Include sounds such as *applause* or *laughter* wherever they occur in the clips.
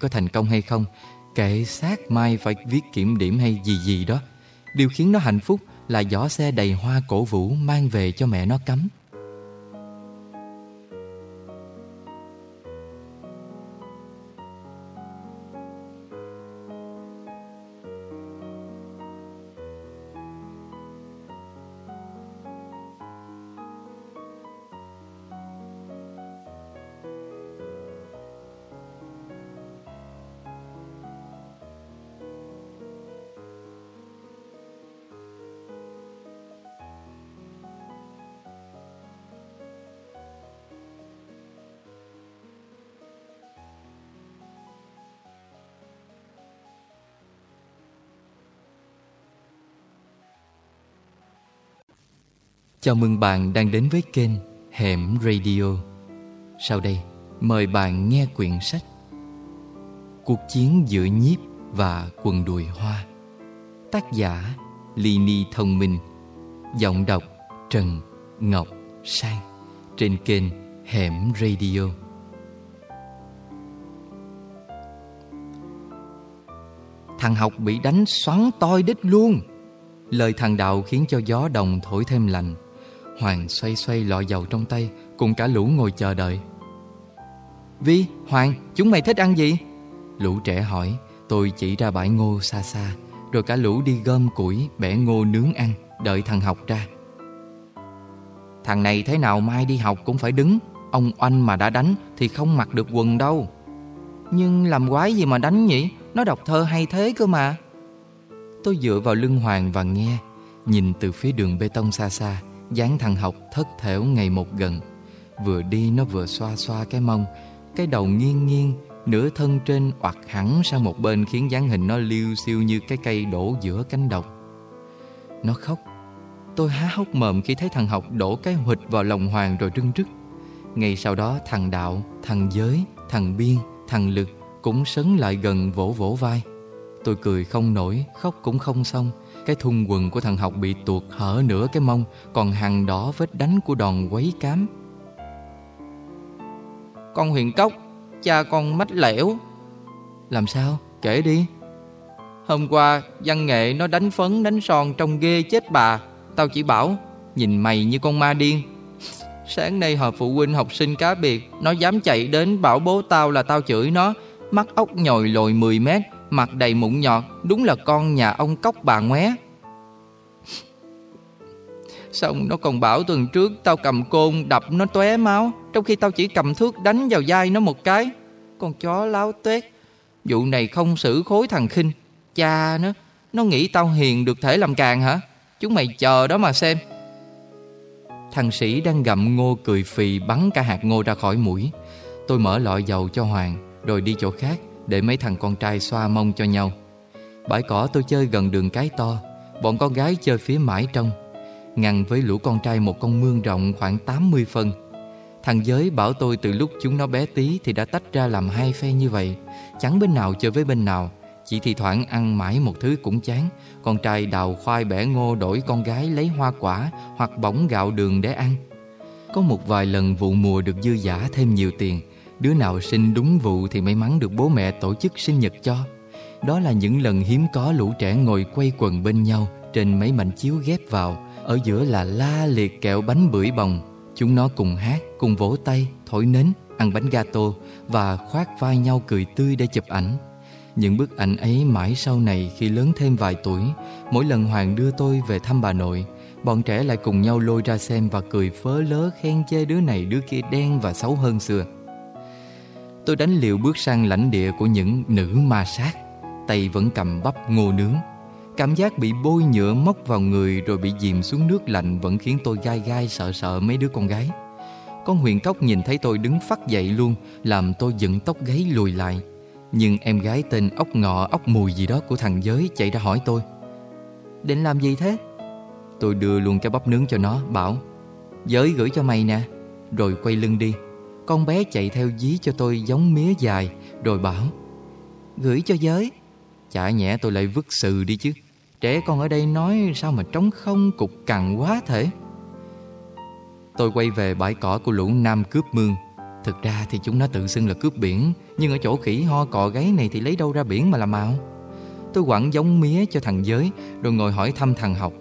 có thành công hay không Kệ xác mai phải viết kiểm điểm hay gì gì đó. Điều khiến nó hạnh phúc là giỏ xe đầy hoa cổ vũ mang về cho mẹ nó cắm. Chào mừng bạn đang đến với kênh Hẻm Radio. Sau đây, mời bạn nghe quyển sách Cuộc chiến giữa nhiếp và quần đùi hoa. Tác giả Lini Thông Minh. Giọng đọc Trần Ngọc Sang trên kênh Hẻm Radio. Thằng học bị đánh xoắn toi đít luôn. Lời thằng đạo khiến cho gió đồng thổi thêm lạnh Hoàng xoay xoay lọ dầu trong tay Cùng cả lũ ngồi chờ đợi. Vi, Hoàng, chúng mày thích ăn gì? Lũ trẻ hỏi. Tôi chỉ ra bãi ngô xa xa Rồi cả lũ đi gom củi Bẻ ngô nướng ăn Đợi thằng học ra. Thằng này thế nào mai đi học cũng phải đứng Ông oanh mà đã đánh Thì không mặc được quần đâu. Nhưng làm quái gì mà đánh nhỉ? Nó đọc thơ hay thế cơ mà. Tôi dựa vào lưng Hoàng và nghe Nhìn từ phía đường bê tông xa xa dáng thằng học thất thểu ngày một gần. Vừa đi nó vừa xoa xoa cái mông Cái đầu nghiêng nghiêng Nửa thân trên oặt hẳn sang một bên Khiến dáng hình nó liêu siêu như cái cây đổ giữa cánh đồng. Nó khóc. Tôi há hốc mồm khi thấy thằng học đổ cái hụt vào lòng Hoàng rồi rưng rức Ngay sau đó thằng Đạo, thằng Giới, thằng Biên, thằng Lực Cũng sấn lại gần vỗ vỗ vai. Tôi cười không nổi, khóc cũng không xong cái thun quần của thằng học bị tuột hở nửa cái mông, Còn hằn đỏ vết đánh của đòn quấy cám. Con huyền cốc, Cha con mách lẻo. Làm sao? Kể đi. Hôm qua, văn nghệ nó đánh phấn, đánh son trong ghê chết bà. Tao chỉ bảo, Nhìn mày như con ma điên. *laughs* Sáng nay họp phụ huynh học sinh cá biệt, Nó dám chạy đến bảo bố tao là tao chửi nó. Mắt ốc nhồi lồi 10 mét. Mặt đầy mụn nhọt, Đúng là con nhà ông cốc bà ngoé. Xong nó còn bảo tuần trước Tao cầm côn đập nó tóe máu, Trong khi tao chỉ cầm thước đánh vào vai nó một cái. Con chó láo tuét. Vụ này không xử khối thằng khinh. Cha nó Nó nghĩ tao hiền được thể làm càng hả? Chúng mày chờ đó mà xem. Thằng sĩ đang gặm ngô cười phì Bắn cả hạt ngô ra khỏi mũi. Tôi mở lọ dầu cho Hoàng, Rồi đi chỗ khác để mấy thằng con trai xoa mông cho nhau. Bãi cỏ tôi chơi gần đường cái to, Bọn con gái chơi phía mãi trong. Ngăn với lũ con trai một con mương rộng khoảng 80 phân. Thằng Giới bảo tôi từ lúc chúng nó bé tí Thì đã tách ra làm hai phe như vậy. Chẳng bên nào chơi với bên nào, Chỉ thì thoảng ăn mãi một thứ cũng chán. Con trai đào khoai bẻ ngô đổi con gái lấy hoa quả Hoặc bỏng gạo đường để ăn. Có một vài lần vụ mùa được dư giả thêm nhiều tiền. Đứa nào sinh đúng vụ thì may mắn được bố mẹ tổ chức sinh nhật cho. Đó là những lần hiếm có lũ trẻ ngồi quay quần bên nhau Trên mấy mảnh chiếu ghép vào. Ở giữa là la liệt kẹo bánh bưởi bồng Chúng nó cùng hát, cùng vỗ tay, thổi nến, ăn bánh gato Và khoác vai nhau cười tươi để chụp ảnh. Những bức ảnh ấy mãi sau này khi lớn thêm vài tuổi Mỗi lần Hoàng đưa tôi về thăm bà nội Bọn trẻ lại cùng nhau lôi ra xem và cười phớ lớ khen chê đứa này đứa kia đen và xấu hơn xưa. Tôi đánh liều bước sang lãnh địa của những nữ ma sát Tay vẫn cầm bắp ngô nướng Cảm giác bị bôi nhựa móc vào người rồi bị dìm xuống nước lạnh vẫn khiến tôi gai gai sợ sợ mấy đứa con gái. Con huyền cốc nhìn thấy tôi đứng phát dậy luôn, làm tôi dựng tóc gáy lùi lại. Nhưng em gái tên ốc ngọ ốc mùi gì đó của thằng giới chạy ra hỏi tôi. Định làm gì thế? Tôi đưa luôn cái bắp nướng cho nó, bảo Giới gửi cho mày nè, rồi quay lưng đi. Con bé chạy theo dí cho tôi giống mía dài, Rồi bảo, Gửi cho giới. Chả nhẽ tôi lại vứt sự đi chứ. Trẻ con ở đây nói sao mà trống không, cục cằn quá thể. Tôi quay về bãi cỏ của lũ nam cướp mương. Thực ra thì chúng nó tự xưng là cướp biển, Nhưng ở chỗ khỉ ho cò gáy này Thì lấy đâu ra biển mà làm mạo Tôi quẳng giống mía cho thằng giới, Rồi ngồi hỏi thăm thằng học.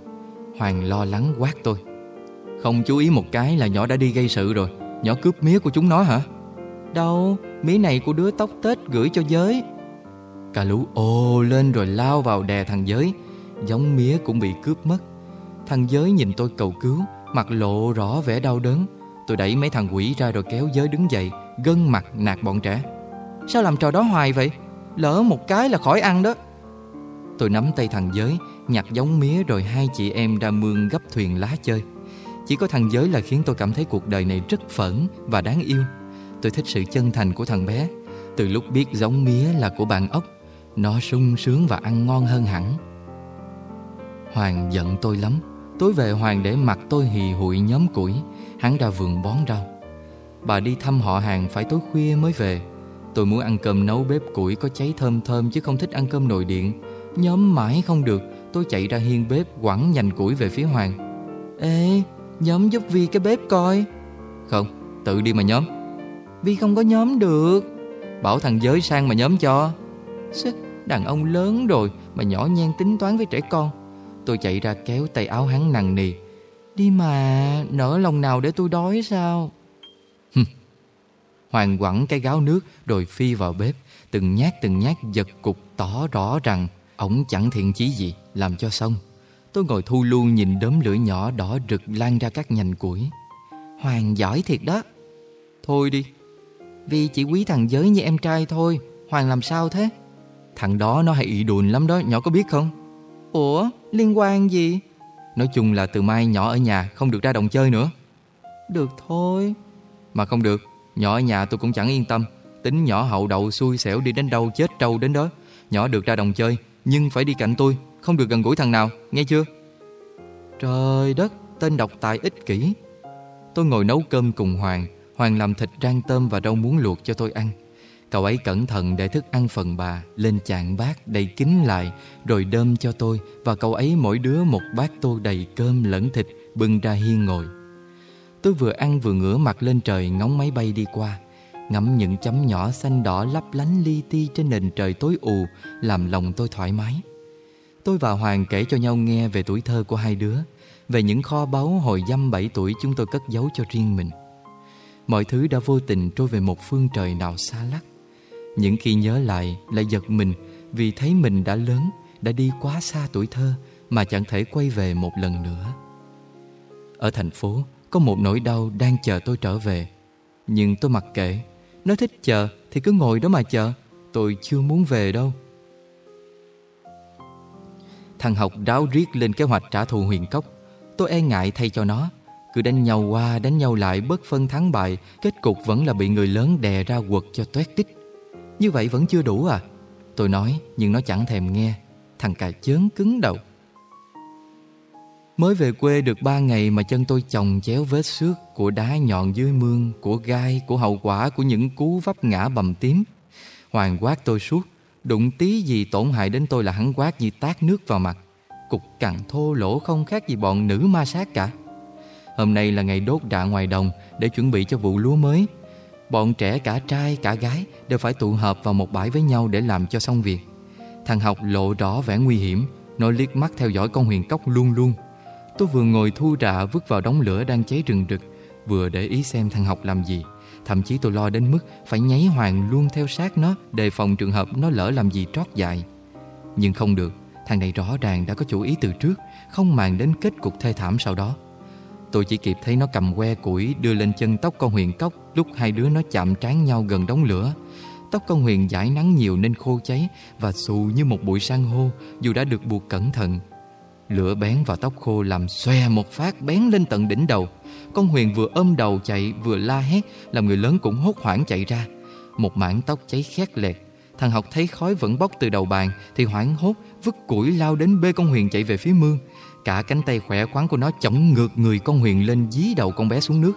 Hoàng lo lắng quát tôi, Không chú ý một cái là nhỏ đã đi gây sự rồi. Nhỏ cướp mía của chúng nó hả? Đâu Mía này của đứa tóc tết gửi cho giới. Cả lũ ồ lên rồi lao vào đè thằng giới. Giống mía cũng bị cướp mất. Thằng giới nhìn tôi cầu cứu Mặt lộ rõ vẻ đau đớn. Tôi đẩy mấy thằng quỷ ra rồi kéo giới đứng dậy Gân mặt nạt bọn trẻ. Sao làm trò đó hoài vậy? Lỡ một cái là khỏi ăn đó. Tôi nắm tay thằng giới Nhặt giống mía rồi hai chị em ra mương gấp thuyền lá chơi chỉ có thằng giới là khiến tôi cảm thấy cuộc đời này rất phẫn và đáng yêu. Tôi thích sự chân thành của thằng bé. Từ lúc biết giống mía là của bạn ốc Nó sung sướng và ăn ngon hơn hẳn. Hoàng giận tôi lắm. Tối về Hoàng để mặt tôi hì hụi nhóm củi. Hắn ra vườn bón rau. Bà đi thăm họ hàng phải tối khuya mới về. Tôi muốn ăn cơm nấu bếp củi có cháy thơm thơm Chứ không thích ăn cơm nồi điện. Nhóm mãi không được Tôi chạy ra hiên bếp quẳng nhành củi về phía Hoàng. Ê, nhóm giúp Vi cái bếp coi. Không, tự đi mà nhóm. Vi không có nhóm được. Bảo thằng giới sang mà nhóm cho. Sức, đàn ông lớn rồi Mà nhỏ nhen tính toán với trẻ con. Tôi chạy ra kéo tay áo hắn nằng nì. Đi mà, nở lòng nào để tôi đói sao? Hoàng quẳng cái gáo nước Rồi phi vào bếp. Từng nhát từng nhát giật cục tỏ rõ rằng Ổng chẳng thiện chí gì Làm cho xong Tôi ngồi thu lưu nhìn đốm lửa nhỏ đỏ rực lan ra các nhành củi. Hoàng giỏi thiệt đó. Thôi đi Vì chỉ quý thằng giới như em trai thôi Hoàng làm sao thế? Thằng đó nó hay ị đùn lắm đó Nhỏ có biết không? Ủa liên quan gì? Nói chung là từ mai nhỏ ở nhà Không được ra đồng chơi nữa. Được thôi. Mà không được Nhỏ ở nhà tôi cũng chẳng yên tâm. Tính nhỏ hậu đậu xui xẻo đi đến đâu chết trâu đến đó. Nhỏ được ra đồng chơi Nhưng phải đi cạnh tôi không được gần gũi thằng nào, Nghe chưa? Trời đất, Tên độc tài ích kỷ. Tôi ngồi nấu cơm cùng Hoàng. Hoàng làm thịt rang tôm và rau muống luộc cho tôi ăn. Cậu ấy cẩn thận để thức ăn phần bà, Lên chạn bát đầy kín lại, Rồi đơm cho tôi, Và cậu ấy mỗi đứa một bát tô đầy cơm lẫn thịt, Bưng ra hiên ngồi. Tôi vừa ăn vừa ngửa mặt lên trời, Ngóng máy bay đi qua. Ngắm những chấm nhỏ xanh đỏ lấp lánh li ti Trên nền trời tối ù, Làm lòng tôi thoải mái. Tôi và Hoàng kể cho nhau nghe về tuổi thơ của hai đứa Về những kho báu hồi dăm bảy tuổi chúng tôi cất giấu cho riêng mình Mọi thứ đã vô tình trôi về một phương trời nào xa lắc những khi nhớ lại lại giật mình vì thấy mình đã lớn, đã đi quá xa tuổi thơ mà chẳng thể quay về một lần nữa. Ở thành phố, có một nỗi đau đang chờ tôi trở về. Nhưng tôi mặc kệ, nó thích chờ thì cứ ngồi đó mà chờ, tôi chưa muốn về đâu. Thằng học ráo riết lên kế hoạch trả thù huyền cốc. Tôi e ngại thay cho nó. Cứ đánh nhau qua, đánh nhau lại, bất phân thắng bại, kết cục vẫn là bị người lớn đè ra quật cho toét tích. Như vậy vẫn chưa đủ à Tôi nói nhưng nó chẳng thèm nghe Thằng cà chớn cứng đầu Mới về quê được ba ngày mà chân tôi chồng chéo vết xước của đá nhọn dưới mương, của gai, của hậu quả của những cú vấp ngã bầm tím. Hoàng quát tôi suốt, đụng tí gì tổn hại đến tôi là hắn quát như tát nước vào mặt. Cục cằn thô lỗ không khác gì bọn nữ ma sát cả. Hôm nay là ngày đốt đạ ngoài đồng để chuẩn bị cho vụ lúa mới. Bọn trẻ cả trai cả gái đều phải tụ hợp vào một bãi với nhau để làm cho xong việc. Thằng học lộ rõ vẻ nguy hiểm, nó liếc mắt theo dõi con huyền cốc luôn luôn. Tôi vừa ngồi thu rạ vứt vào đống lửa đang cháy rừng rực, vừa để ý xem thằng học làm gì. Thậm chí tôi lo đến mức phải nháy hoàng luôn theo sát nó đề phòng trường hợp nó lỡ làm gì trót dại. Nhưng không được, thằng này rõ ràng đã có chủ ý từ trước, không màng đến kết cục thê thảm sau đó. Tôi chỉ kịp thấy nó cầm que củi đưa lên chân tóc con Huyền cốc lúc hai đứa nó chạm trán nhau gần đống lửa. Tóc con Huyền giải nắng nhiều nên khô cháy và xù như một bụi san hô dù đã được buộc cẩn thận. Lửa bén vào tóc khô làm xòe một phát bén lên tận đỉnh đầu. Con Huyền vừa ôm đầu chạy vừa la hét, làm người lớn cũng hốt hoảng chạy ra. Một mảng tóc cháy khét lẹt. Thằng học thấy khói vẫn bốc từ đầu bàn thì hoảng hốt, vứt củi lao đến bê con Huyền chạy về phía mương. Cả cánh tay khỏe khoắn của nó chổng ngược người con Huyền lên dí đầu con bé xuống nước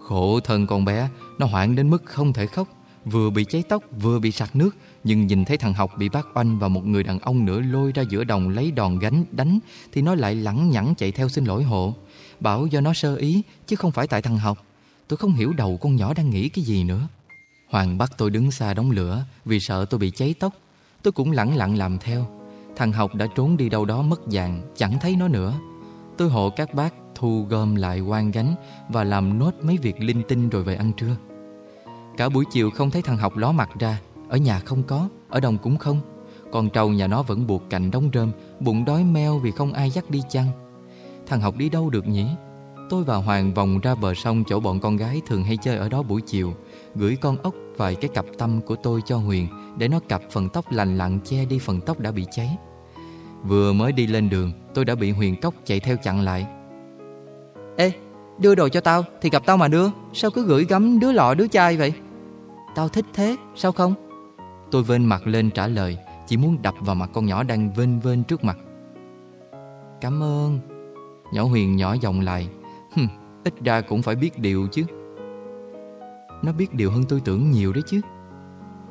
Khổ thân con bé, Nó hoảng đến mức không thể khóc Vừa bị cháy tóc, vừa bị sặc nước nhưng nhìn thấy thằng học bị bác oanh Và một người đàn ông nữa lôi ra giữa đồng Lấy đòn gánh đánh Thì nó lại lẳng nhẳng chạy theo xin lỗi hộ Bảo do nó sơ ý chứ không phải tại thằng học Tôi không hiểu đầu con nhỏ đang nghĩ cái gì nữa Hoàng bắt tôi đứng xa đóng lửa vì sợ tôi bị cháy tóc. Tôi cũng lẳng lặng làm theo. Thằng học đã trốn đi đâu đó mất dạng, chẳng thấy nó nữa. Tôi hộ các bác thu gom lại quan gánh và làm nốt mấy việc linh tinh rồi về ăn trưa. Cả buổi chiều không thấy thằng học ló mặt ra, ở nhà không có, ở đồng cũng không. Con trâu nhà nó vẫn buộc cạnh đống rơm, bụng đói meo vì không ai dắt đi chăng. Thằng học đi đâu được nhỉ? Tôi và Hoàng vòng ra bờ sông chỗ bọn con gái thường hay chơi ở đó buổi chiều, gửi con ốc vài cái cặp tâm của tôi cho Huyền để nó cặp phần tóc lành lặn che đi phần tóc đã bị cháy. Vừa mới đi lên đường, tôi đã bị Huyền cốc chạy theo chặn lại. Ê, đưa đồ cho tao thì gặp tao mà đưa, sao cứ gửi gắm đứa lọ đứa chai vậy? Tao thích thế, sao không? Tôi vên mặt lên trả lời, chỉ muốn đập vào mặt con nhỏ đang vên vên trước mặt. Cảm ơn. Nhỏ Huyền nhỏ giọng lại, Hừm, ít ra cũng phải biết điều chứ. Nó biết điều hơn tôi tưởng nhiều đấy chứ.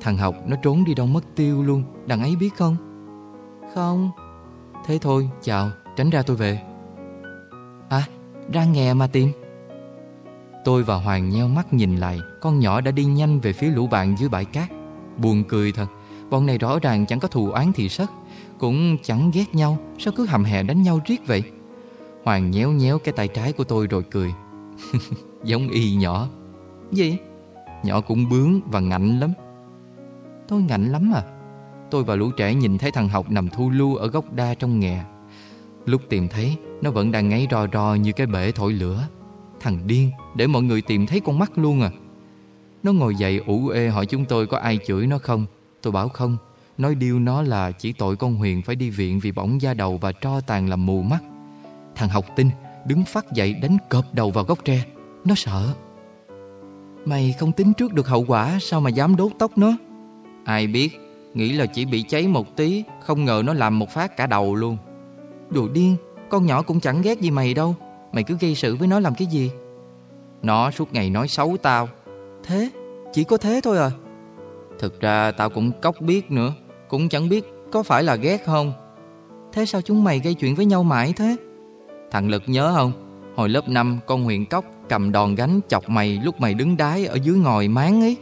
Thằng học nó trốn đi đâu mất tiêu luôn Đằng ấy biết không? Không. Thế thôi, chào, tránh ra tôi về. À, ra nghe mà tìm. Tôi và Hoàng nheo mắt nhìn lại Con nhỏ đã đi nhanh về phía lũ bạn dưới bãi cát. Buồn cười thật. Bọn này rõ ràng chẳng có thù oán thì sất Cũng chẳng ghét nhau. Sao cứ hầm hè đánh nhau riết vậy? Hoàng nhéo nhéo cái tay trái của tôi rồi cười. *laughs* Giống y nhỏ. Gì? Nhỏ cũng bướng và ngạnh lắm. Tôi ngạnh lắm à? Tôi và lũ trẻ nhìn thấy thằng học nằm thu lưu ở góc đa trong nghè. Lúc tìm thấy Nó vẫn đang ngáy rò rò như cái bể thổi lửa. Thằng điên Để mọi người tìm thấy con mắt luôn à Nó ngồi dậy ủ ê hỏi chúng tôi có ai chửi nó không? Tôi bảo không. Nói điêu nó là chỉ tội con Huyền phải đi viện vì bỏng da đầu và tro tàn làm mù mắt. Thằng học tinh đứng phát dậy đánh cọp đầu vào gốc tre. Nó sợ. Mày không tính trước được hậu quả Sao mà dám đốt tóc nó? Ai biết Nghĩ là chỉ bị cháy một tí Không ngờ nó làm một phát cả đầu luôn. Đồ điên Con nhỏ cũng chẳng ghét gì mày đâu. Mày cứ gây sự với nó làm cái gì? Nó suốt ngày nói xấu tao Thế? Chỉ có thế thôi à? Thực ra tao cũng cóc biết nữa Cũng chẳng biết có phải là ghét không. Thế sao chúng mày gây chuyện với nhau mãi thế? Thằng Lực nhớ không? Hồi lớp 5 con Huyền Cốc cầm đòn gánh chọc mày lúc mày đứng đái ở dưới ngòi máng ấy.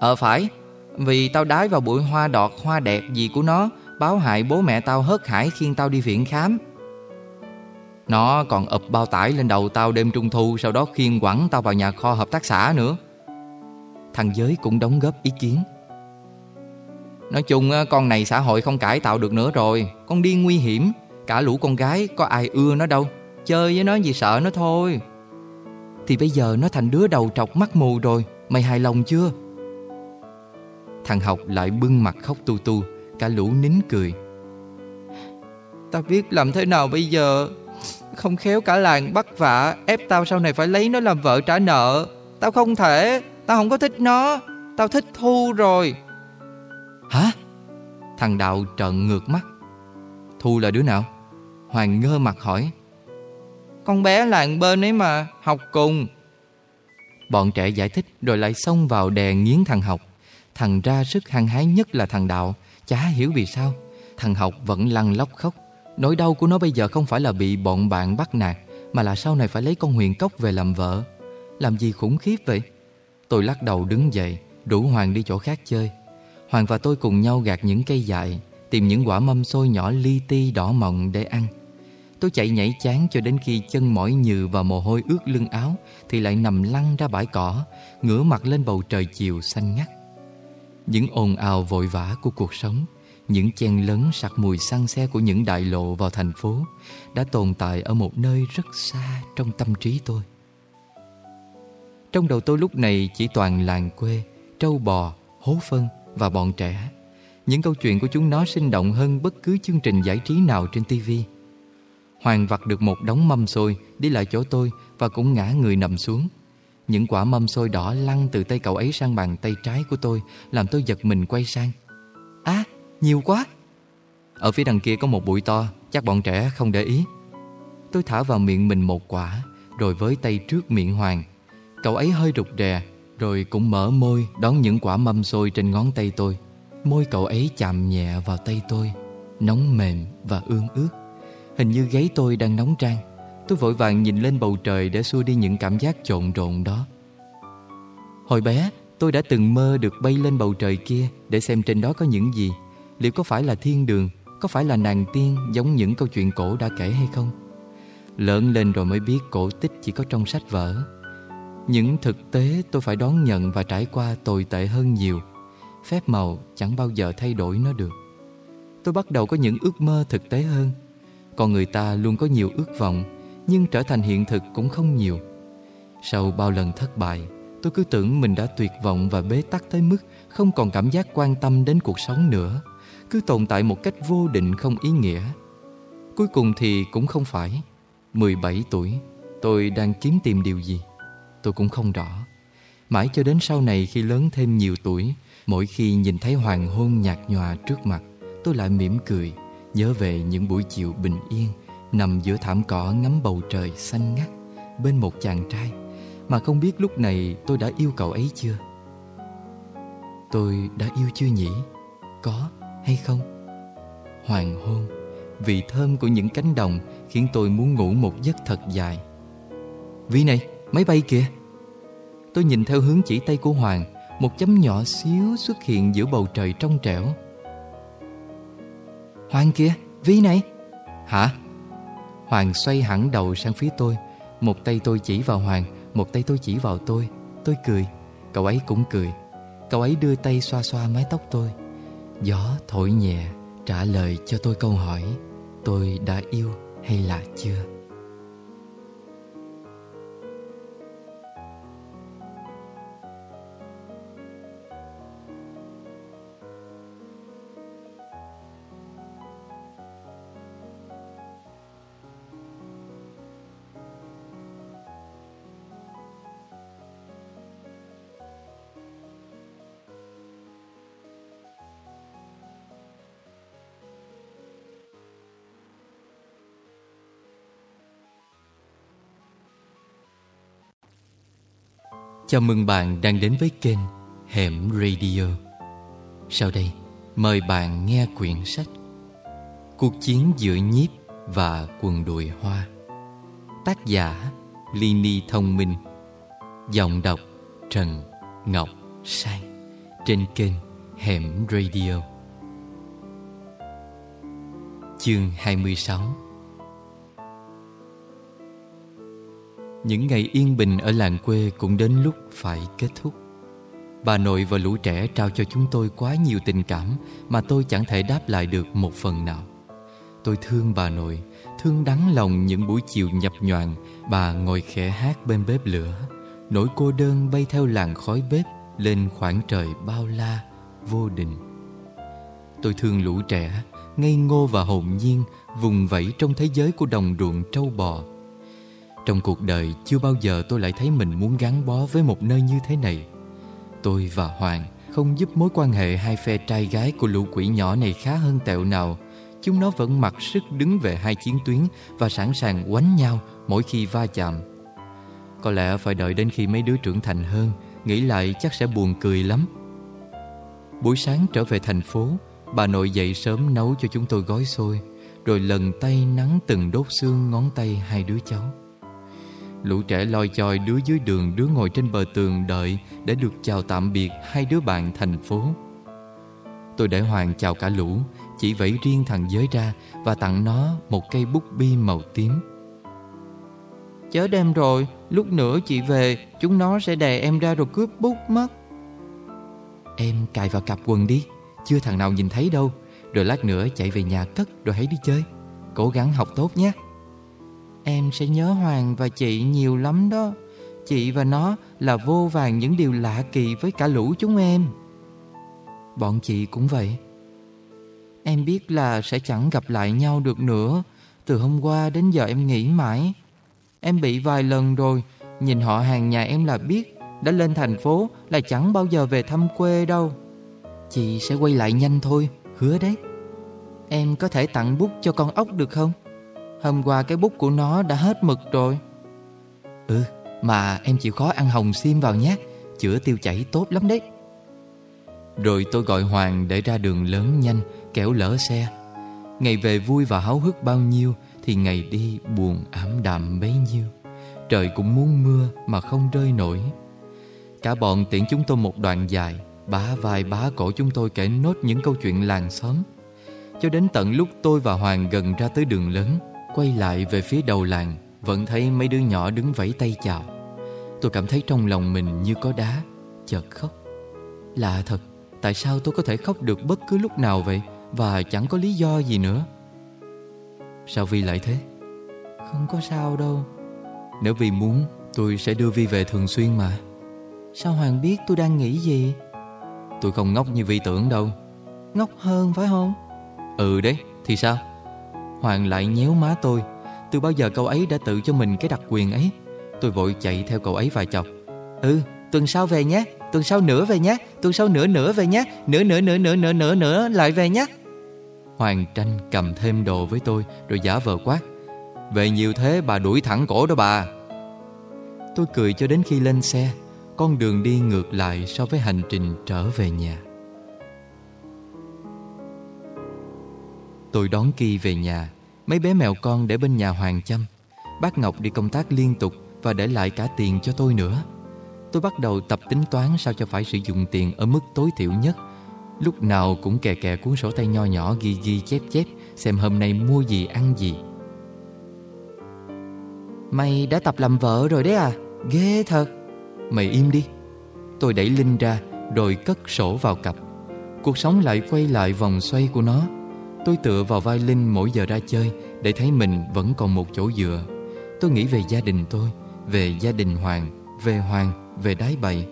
Ờ phải. Vì tao đái vào bụi hoa đọt hoa đẹp gì của nó Báo hại bố mẹ tao hớt hải khiêng tao đi viện khám nó còn ập bao tải lên đầu tao đêm trung thu, Sau đó khiên quẳng tao vào nhà kho hợp tác xã nữa. Thằng giới cũng đóng góp ý kiến. Nói chung con này xã hội không cải tạo được nữa rồi. Con điên nguy hiểm. Cả lũ con gái, có ai ưa nó đâu. Chơi với nó gì sợ nó thôi. Thì bây giờ nó thành đứa đầu trọc mắt mù rồi. Mày hài lòng chưa? Thằng học lại bưng mặt khóc tu tu. Cả lũ nín cười. Ta biết làm thế nào bây giờ? Không khéo cả làng bắt vạ Ép tao sau này phải lấy nó làm vợ trả nợ. Tao không thể Tao không có thích nó Tao thích Thu rồi. Hả? Thằng Đạo trợn ngược mắt. Thu là đứa nào? Hoàng ngơ mặt hỏi. Con bé làng bên ấy mà Học cùng. Bọn trẻ giải thích rồi lại xông vào đè nghiến thằng học. Thằng ra sức hăng hái nhất là thằng Đạo Chả hiểu vì sao. Thằng học vẫn lăn lóc khóc Nỗi đau của nó bây giờ không phải là bị bọn bạn bắt nạt, Mà là sau này phải lấy con huyền cốc về làm vợ. Làm gì khủng khiếp vậy? Tôi lắc đầu đứng dậy, Rủ Hoàng đi chỗ khác chơi. Hoàng và tôi cùng nhau gạt những cây dại, Tìm những quả mâm xôi nhỏ li ti đỏ mọng để ăn. Tôi chạy nhảy chán cho đến khi chân mỏi nhừ và mồ hôi ướt lưng áo, Thì lại nằm lăn ra bãi cỏ, Ngửa mặt lên bầu trời chiều xanh ngắt. Những ồn ào vội vã của cuộc sống. Những chen lấn sặc mùi xăng xe của những đại lộ vào thành phố Đã tồn tại ở một nơi rất xa trong tâm trí tôi. Trong đầu tôi lúc này chỉ toàn làng quê Trâu bò, hố phân và bọn trẻ. Những câu chuyện của chúng nó sinh động hơn bất cứ chương trình giải trí nào trên tivi Hoàng vặt được một đống mâm xôi Đi lại chỗ tôi Và cũng ngã người nằm xuống. Những quả mâm xôi đỏ lăn từ tay cậu ấy sang bàn tay trái của tôi Làm tôi giật mình quay sang. À nhiều quá. Ở phía đằng kia có một bụi to, Chắc bọn trẻ không để ý. Tôi thả vào miệng mình một quả, Rồi với tay trước miệng Hoàng. Cậu ấy hơi rụt rè, Rồi cũng mở môi đón những quả mâm xôi trên ngón tay tôi. Môi cậu ấy chạm nhẹ vào tay tôi, Nóng mềm và ương ướt Hình như gáy tôi đang nóng trang Tôi vội vàng nhìn lên bầu trời Để xua đi những cảm giác trộn rộn đó. Hồi bé, tôi đã từng mơ được bay lên bầu trời kia Để xem trên đó có những gì. Liệu có phải là thiên đường, Có phải là nàng tiên giống những câu chuyện cổ đã kể hay không? Lớn lên rồi mới biết cổ tích chỉ có trong sách vở. Những thực tế tôi phải đón nhận và trải qua tồi tệ hơn nhiều. Phép màu chẳng bao giờ thay đổi nó được. Tôi bắt đầu có những ước mơ thực tế hơn. Còn người ta luôn có nhiều ước vọng, Nhưng trở thành hiện thực cũng không nhiều. Sau bao lần thất bại, Tôi cứ tưởng mình đã tuyệt vọng và bế tắc tới mức Không còn cảm giác quan tâm đến cuộc sống nữa. Cứ tồn tại một cách vô định không ý nghĩa. Cuối cùng thì cũng không phải. 17 tuổi, Tôi đang kiếm tìm điều gì? Tôi cũng không rõ. Mãi cho đến sau này khi lớn thêm nhiều tuổi, Mỗi khi nhìn thấy hoàng hôn nhạt nhòa trước mặt, Tôi lại mỉm cười, Nhớ về những buổi chiều bình yên Nằm giữa thảm cỏ ngắm bầu trời xanh ngắt Bên một chàng trai. Mà không biết lúc này tôi đã yêu cậu ấy chưa? Tôi đã yêu chưa nhỉ? Có hay không? Hoàng hôn Vị thơm của những cánh đồng Khiến tôi muốn ngủ một giấc thật dài. Vi này, máy bay kìa. Tôi nhìn theo hướng chỉ tay của Hoàng Một chấm nhỏ xíu xuất hiện giữa bầu trời trong trẻo. Hoàng kìa, Vi này. Hả? Hoàng xoay hẳn đầu sang phía tôi Một tay tôi chỉ vào Hoàng Một tay tôi chỉ vào tôi. Tôi cười Cậu ấy cũng cười. Cậu ấy đưa tay xoa xoa mái tóc tôi. Gió thổi nhẹ Trả lời cho tôi câu hỏi, Tôi đã yêu hay là chưa? Chào mừng bạn đang đến với kênh Hẻm Radio. Sau đây, mời bạn nghe quyển sách Cuộc chiến giữa nhiếp và quần đùi hoa Tác giả Lini Thông Minh Giọng đọc Trần Ngọc Sang Trên kênh Hẻm Radio. Chương 26 Những ngày yên bình ở làng quê cũng đến lúc phải kết thúc. Bà nội và lũ trẻ trao cho chúng tôi quá nhiều tình cảm Mà tôi chẳng thể đáp lại được một phần nào. Tôi thương bà nội Thương đắng lòng những buổi chiều nhập nhoàng Bà ngồi khẽ hát bên bếp lửa. Nỗi cô đơn bay theo làn khói bếp Lên khoảng trời bao la, vô định. Tôi thương lũ trẻ Ngây ngô và hồn nhiên Vùng vẫy trong thế giới của đồng ruộng trâu bò trong cuộc đời, chưa bao giờ tôi lại thấy mình muốn gắn bó với một nơi như thế này. Tôi và Hoàng không giúp mối quan hệ hai phe trai gái của lũ quỷ nhỏ này khá hơn tẹo nào. Chúng nó vẫn mặc sức đứng về hai chiến tuyến và sẵn sàng quánh nhau mỗi khi va chạm. Có lẽ phải đợi đến khi mấy đứa trưởng thành hơn, Nghĩ lại chắc sẽ buồn cười lắm. Buổi sáng trở về thành phố, Bà nội dậy sớm nấu cho chúng tôi gói xôi, Rồi lần tay nắng từng đốt xương ngón tay hai đứa cháu. Lũ trẻ loi choi đứa dưới đường Đứa ngồi trên bờ tường đợi Để được chào tạm biệt hai đứa bạn thành phố. Tôi để Hoàng chào cả lũ Chỉ vẫy riêng thằng giới ra Và tặng nó một cây bút bi màu tím. Chớ đem rồi Lúc nữa chị về Chúng nó sẽ đè em ra rồi cướp bút mất. Em cài vào cặp quần đi Chưa thằng nào nhìn thấy đâu. Rồi lát nữa chạy về nhà cất rồi hãy đi chơi. Cố gắng học tốt nhé Em sẽ nhớ Hoàng và chị nhiều lắm đó. Chị và nó là vô vàng những điều lạ kỳ với cả lũ chúng em. Bọn chị cũng vậy. Em biết là sẽ chẳng gặp lại nhau được nữa. Từ hôm qua đến giờ em nghĩ mãi. Em bị vài lần rồi. Nhìn họ hàng nhà em là biết Đã lên thành phố là chẳng bao giờ về thăm quê đâu. Chị sẽ quay lại nhanh thôi. Hứa đấy. Em có thể tặng bút cho con ốc được không? Hôm qua cái bút của nó đã hết mực rồi. Ừ Mà em chịu khó ăn hồng xiêm vào nhé. Chữa tiêu chảy tốt lắm đấy. Rồi tôi gọi Hoàng để ra đường lớn nhanh Kẻo lỡ xe. Ngày về vui và háo hức bao nhiêu Thì ngày đi buồn ảm đạm bấy nhiêu. Trời cũng muốn mưa mà không rơi nổi. Cả bọn tiễn chúng tôi một đoạn dài Bá vai bá cổ chúng tôi kể nốt những câu chuyện làng xóm. Cho đến tận lúc tôi và Hoàng gần ra tới đường lớn Quay lại về phía đầu làng, Vẫn thấy mấy đứa nhỏ đứng vẫy tay chào. Tôi cảm thấy trong lòng mình như có đá, Chợt khóc. Lạ thật, Tại sao tôi có thể khóc được bất cứ lúc nào vậy? Và chẳng có lý do gì nữa. Sao Vi lại thế? Không có sao đâu. Nếu Vi muốn, Tôi sẽ đưa Vi về thường xuyên mà. Sao Hoàng biết tôi đang nghĩ gì? Tôi không ngốc như Vi tưởng đâu. Ngốc hơn phải không? Ừ đấy, thì sao? Hoàng lại nhéo má tôi. Từ bao giờ cậu ấy đã tự cho mình cái đặc quyền ấy? Tôi vội chạy theo cậu ấy vài chọc. Ừ tuần sau về nhé, Tuần sau nữa về nhé, Tuần sau nữa nữa về nhé Nữa nữa nữa nữa nữa nữa nữa lại về nhé. Hoàng tranh cầm thêm đồ với tôi, Rồi giả vờ quát. Về nhiều thế bà đuổi thẳng cổ đó bà. Tôi cười cho đến khi lên xe, Con đường đi ngược lại so với hành trình trở về nhà. Tôi đón Kỳ về nhà. Mấy bé mèo con để bên nhà Hoàng chăm. Bác Ngọc đi công tác liên tục Và để lại cả tiền cho tôi nữa. Tôi bắt đầu tập tính toán sao cho phải sử dụng tiền ở mức tối thiểu nhất. Lúc nào cũng kè kè cuốn sổ tay nho nhỏ ghi ghi chép chép Xem hôm nay mua gì ăn gì. Mày đã tập làm vợ rồi đấy à? Ghê thật. Mày im đi. Tôi đẩy Linh ra Rồi cất sổ vào cặp. Cuộc sống lại quay lại vòng xoay của nó Tôi tựa vào vai Linh mỗi giờ ra chơi Để thấy mình vẫn còn một chỗ dựa Tôi nghĩ về gia đình tôi, Về gia đình Hoàng, Về Hoàng, Về đái bậy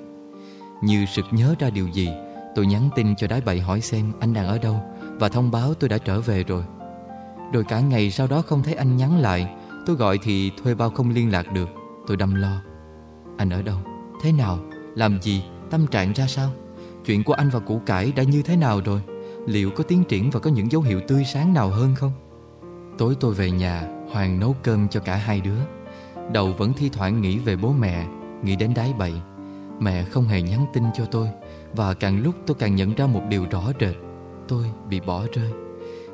Như sực nhớ ra điều gì, Tôi nhắn tin cho đái bậy hỏi xem anh đang ở đâu Và thông báo tôi đã trở về rồi Rồi cả ngày sau đó không thấy anh nhắn lại, Tôi gọi thì thuê bao không liên lạc được Tôi đâm lo Anh ở đâu? Thế nào? Làm gì? Tâm trạng ra sao? Chuyện của anh và củ cải đã như thế nào rồi? Liệu có tiến triển và có những dấu hiệu tươi sáng nào hơn không? Tối tôi về nhà, Hoàng nấu cơm cho cả hai đứa. Đầu vẫn thi thoảng nghĩ về bố mẹ, Nghĩ đến đái bậy Mẹ không hề nhắn tin cho tôi, Và càng lúc tôi càng nhận ra một điều rõ rệt. Tôi bị bỏ rơi.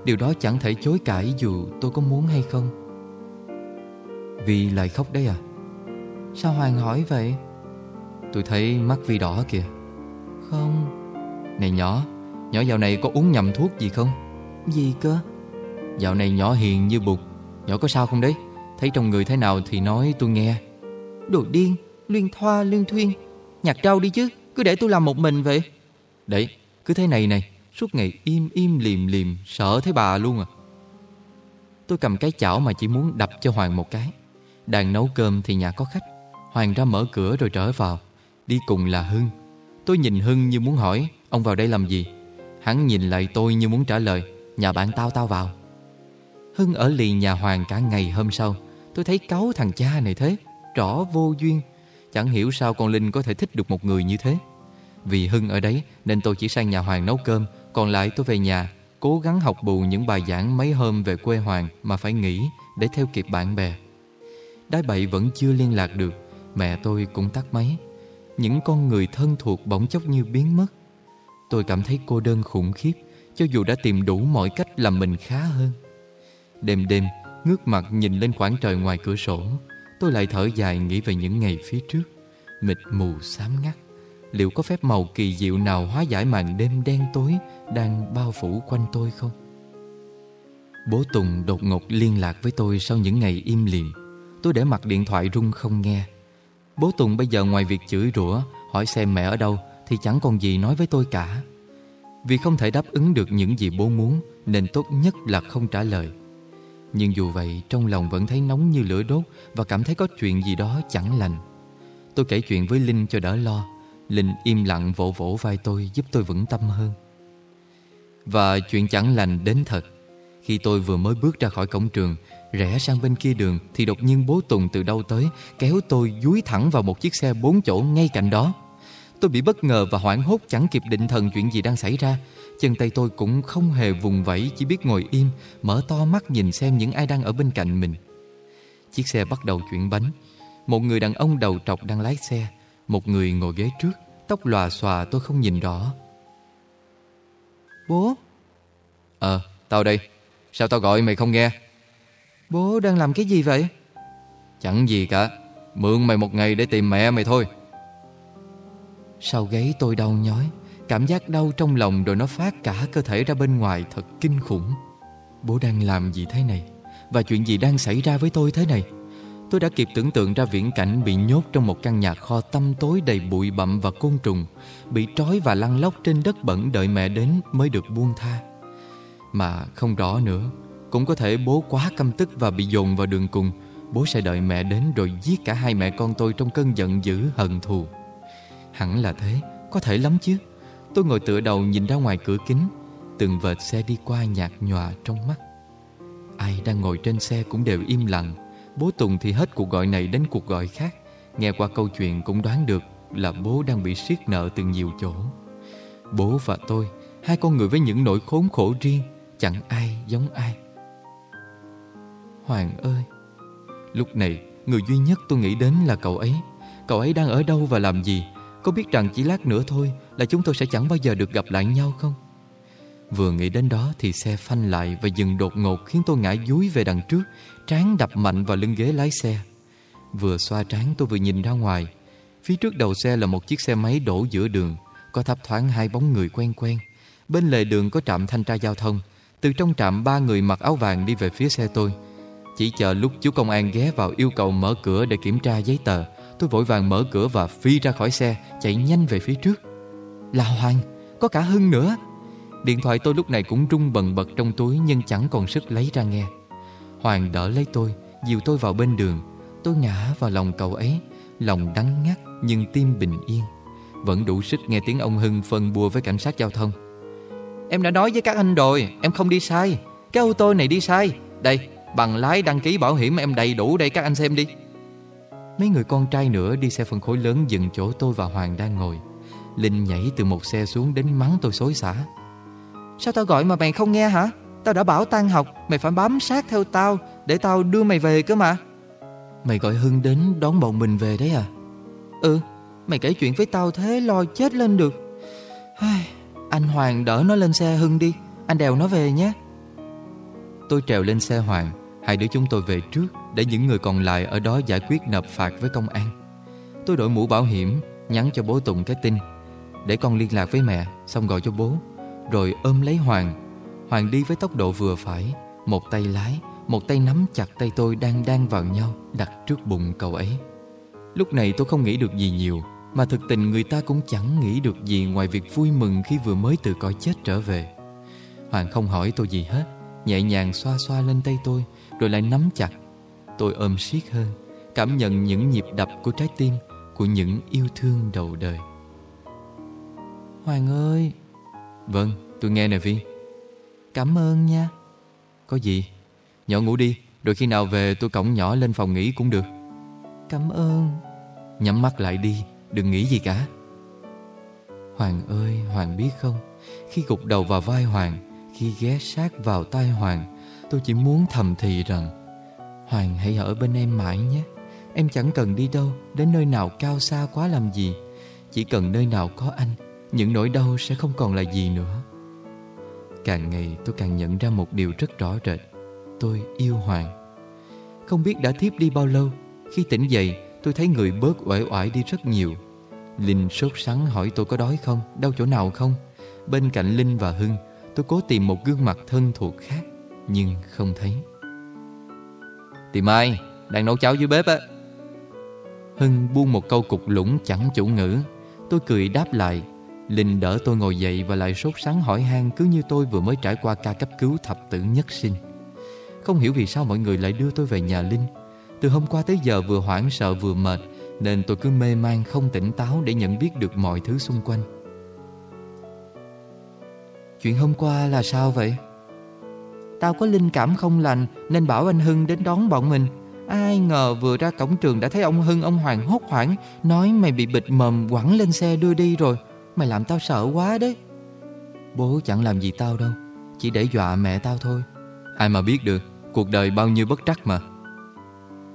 Điều đó chẳng thể chối cãi dù tôi có muốn hay không. Vì lại khóc đấy à? Sao Hoàng hỏi vậy? Tôi thấy mắt Vi đỏ kìa. Không. Này nhỏ Nhỏ dạo này có uống nhầm thuốc gì không? Gì cơ? Dạo này nhỏ hiền như bụt. Nhỏ có sao không đấy? Thấy trong người thế nào thì nói tôi nghe. Đồ điên Liên thoa liên thuyên. Nhặt rau đi chứ Cứ để tôi làm một mình vậy. Đấy cứ thế này này. Suốt ngày im im liềm liềm Sợ thấy bà luôn à. Tôi cầm cái chảo mà chỉ muốn đập cho Hoàng một cái. Đang nấu cơm thì nhà có khách. Hoàng ra mở cửa rồi trở vào. Đi cùng là Hưng. Tôi nhìn Hưng như muốn hỏi Ông vào đây làm gì Hắn nhìn lại tôi như muốn trả lời, Nhà bạn tao tao vào. Hưng ở lì nhà Hoàng cả ngày hôm sau. Tôi thấy cáu thằng cha này thế, Rõ vô duyên. Chẳng hiểu sao con Linh có thể thích được một người như thế. Vì Hưng ở đấy Nên tôi chỉ sang nhà Hoàng nấu cơm, Còn lại tôi về nhà, Cố gắng học bù những bài giảng mấy hôm về quê Hoàng Mà phải nghỉ để theo kịp bạn bè. Đái bậy vẫn chưa liên lạc được, Mẹ tôi cũng tắt máy. Những con người thân thuộc bỗng chốc như biến mất. Tôi cảm thấy cô đơn khủng khiếp, Cho dù đã tìm đủ mọi cách làm mình khá hơn. Đêm đêm, Ngước mặt nhìn lên khoảng trời ngoài cửa sổ, Tôi lại thở dài nghĩ về những ngày phía trước. Mịt mù, xám ngắt. Liệu có phép màu kỳ diệu nào hóa giải màn đêm đen tối Đang bao phủ quanh tôi không? Bố Tùng đột ngột liên lạc với tôi sau những ngày im lìm. Tôi để mặt điện thoại rung không nghe. Bố Tùng bây giờ ngoài việc chửi rủa, Hỏi xem mẹ ở đâu thì chẳng còn gì nói với tôi cả. Vì không thể đáp ứng được những gì bố muốn, Nên tốt nhất là không trả lời. Nhưng dù vậy, Trong lòng vẫn thấy nóng như lửa đốt Và cảm thấy có chuyện gì đó chẳng lành. Tôi kể chuyện với Linh cho đỡ lo. Linh im lặng vỗ vỗ vai tôi, Giúp tôi vững tâm hơn. Và chuyện chẳng lành đến thật. Khi tôi vừa mới bước ra khỏi cổng trường, Rẽ sang bên kia đường Thì đột nhiên bố Tùng từ đâu tới, Kéo tôi dúi thẳng vào một chiếc xe bốn chỗ ngay cạnh đó. Tôi bị bất ngờ và hoảng hốt chẳng kịp định thần chuyện gì đang xảy ra. Chân tay tôi cũng không hề vùng vẫy Chỉ biết ngồi im Mở to mắt nhìn xem những ai đang ở bên cạnh mình. Chiếc xe bắt đầu chuyển bánh. Một người đàn ông đầu trọc đang lái xe. Một người ngồi ghế trước. Tóc lòa xòa tôi không nhìn rõ. Bố? Ờ, tao đây. Sao tao gọi mày không nghe? Bố đang làm cái gì vậy? Chẳng gì cả. Mượn mày một ngày để tìm mẹ mày thôi sau gáy tôi đau nhói, Cảm giác đau trong lòng rồi nó phát cả cơ thể ra bên ngoài thật kinh khủng. Bố đang làm gì thế này? Và chuyện gì đang xảy ra với tôi thế này? Tôi đã kịp tưởng tượng ra viễn cảnh bị nhốt trong một căn nhà kho tăm tối đầy bụi bặm và côn trùng, Bị trói và lăn lóc trên đất bẩn đợi mẹ đến mới được buông tha. Mà không rõ nữa, Cũng có thể bố quá căm tức và bị dồn vào đường cùng, Bố sẽ đợi mẹ đến rồi giết cả hai mẹ con tôi trong cơn giận dữ, hận thù. Hẳn là thế, có thể lắm chứ. Tôi ngồi tựa đầu nhìn ra ngoài cửa kính Từng vệt xe đi qua nhạt nhòa trong mắt. Ai đang ngồi trên xe cũng đều im lặng. Bố Tùng thì hết cuộc gọi này đến cuộc gọi khác. Nghe qua câu chuyện cũng đoán được Là bố đang bị siết nợ từ nhiều chỗ. Bố và tôi Hai con người với những nỗi khốn khổ riêng Chẳng ai giống ai. Hoàng ơi! Lúc này Người duy nhất tôi nghĩ đến là cậu ấy. Cậu ấy đang ở đâu và làm gì? Có biết rằng chỉ lát nữa thôi Là chúng tôi sẽ chẳng bao giờ được gặp lại nhau không Vừa nghĩ đến đó thì xe phanh lại và dừng đột ngột khiến tôi ngã dúi về đằng trước, trán đập mạnh vào lưng ghế lái xe. Vừa xoa trán tôi vừa nhìn ra ngoài. Phía trước đầu xe là một chiếc xe máy đổ giữa đường, có thấp thoáng hai bóng người quen quen. Bên lề đường có trạm thanh tra giao thông. Từ trong trạm ba người mặc áo vàng đi về phía xe tôi. Chỉ chờ lúc chú công an ghé vào yêu cầu mở cửa để kiểm tra giấy tờ, tôi vội vàng mở cửa và phi ra khỏi xe, chạy nhanh về phía trước. Là Hoàng, có cả Hưng nữa. Điện thoại tôi lúc này cũng rung bần bật trong túi nhưng chẳng còn sức lấy ra nghe. Hoàng đỡ lấy tôi, dìu tôi vào bên đường. Tôi ngã vào lòng cậu ấy, lòng đắng ngắt nhưng tim bình yên. Vẫn đủ sức nghe tiếng ông Hưng phân bua với cảnh sát giao thông. Em đã nói với các anh rồi, em không đi sai. Cái ô tô này đi sai. Đây, bằng lái đăng ký bảo hiểm em đầy đủ đây các anh xem đi. Mấy người con trai nữa đi xe phân khối lớn dừng chỗ tôi và Hoàng đang ngồi. Linh nhảy từ một xe xuống đến mắng tôi xối xả. Sao tao gọi mà mày không nghe hả? Tao đã bảo tan học Mày phải bám sát theo tao Để tao đưa mày về cơ mà. Mày gọi Hưng đến đón bọn mình về đấy à? Ừ Mày kể chuyện với tao thế lo chết lên được. Anh Hoàng đỡ nó lên xe Hưng đi Anh đèo nó về nhé. Tôi trèo lên xe Hoàng Hai đứa chúng tôi về trước để những người còn lại ở đó giải quyết nộp phạt với công an Tôi đổi mũ bảo hiểm Nhắn cho bố Tùng cái tin Để con liên lạc với mẹ Xong gọi cho bố rồi ôm lấy Hoàng. Hoàng đi với tốc độ vừa phải, một tay lái, một tay nắm chặt tay tôi đang đang vào nhau đặt trước bụng cậu ấy. Lúc này tôi không nghĩ được gì nhiều, mà thực tình người ta cũng chẳng nghĩ được gì ngoài việc vui mừng khi vừa mới từ cõi chết trở về. Hoàng không hỏi tôi gì hết, nhẹ nhàng xoa xoa lên tay tôi, rồi lại nắm chặt. Tôi ôm siết hơn, cảm nhận những nhịp đập của trái tim, của những yêu thương đầu đời. Hoàng ơi, Vâng, tôi nghe nè Vi Cảm ơn nha. Có gì? Nhỏ ngủ đi Rồi khi nào về tôi cổng nhỏ lên phòng nghỉ cũng được. Cảm ơn. Nhắm mắt lại đi Đừng nghĩ gì cả. Hoàng ơi, Hoàng biết không? Khi gục đầu vào vai Hoàng Khi ghé sát vào tai Hoàng Tôi chỉ muốn thầm thì rằng Hoàng, hãy ở bên em mãi nhé. Em chẳng cần đi đâu, Đến nơi nào cao xa quá làm gì. Chỉ cần nơi nào có anh, những nỗi đau sẽ không còn là gì nữa. Càng ngày, tôi càng nhận ra một điều rất rõ rệt. Tôi yêu Hoàng. Không biết đã thiếp đi bao lâu, Khi tỉnh dậy, tôi thấy người bớt uể oải đi rất nhiều. Linh sốt sắng hỏi tôi có đói không, Đau chỗ nào không? Bên cạnh Linh và Hưng, Tôi cố tìm một gương mặt thân thuộc khác, Nhưng không thấy. Tìm ai Đang nấu cháo dưới bếp á Hưng buông một câu cục lũng chẳng chủ ngữ Tôi cười đáp lại, Linh đỡ tôi ngồi dậy và lại sốt sắng hỏi han cứ như tôi vừa mới trải qua ca cấp cứu thập tử nhất sinh. Không hiểu vì sao mọi người lại đưa tôi về nhà Linh. Từ hôm qua tới giờ vừa hoảng sợ vừa mệt, nên tôi cứ mê man không tỉnh táo để nhận biết được mọi thứ xung quanh. Chuyện hôm qua là sao vậy? Tao có linh cảm không lành, nên bảo anh Hưng đến đón bọn mình. Ai ngờ vừa ra cổng trường đã thấy ông Hưng, ông Hoàng hốt hoảng, nói, mày bị bịt mầm quẳng lên xe đưa đi rồi. Mày làm tao sợ quá đấy. Bố chẳng làm gì tao đâu, Chỉ để dọa mẹ tao thôi. Ai mà biết được, Cuộc đời bao nhiêu bất trắc mà.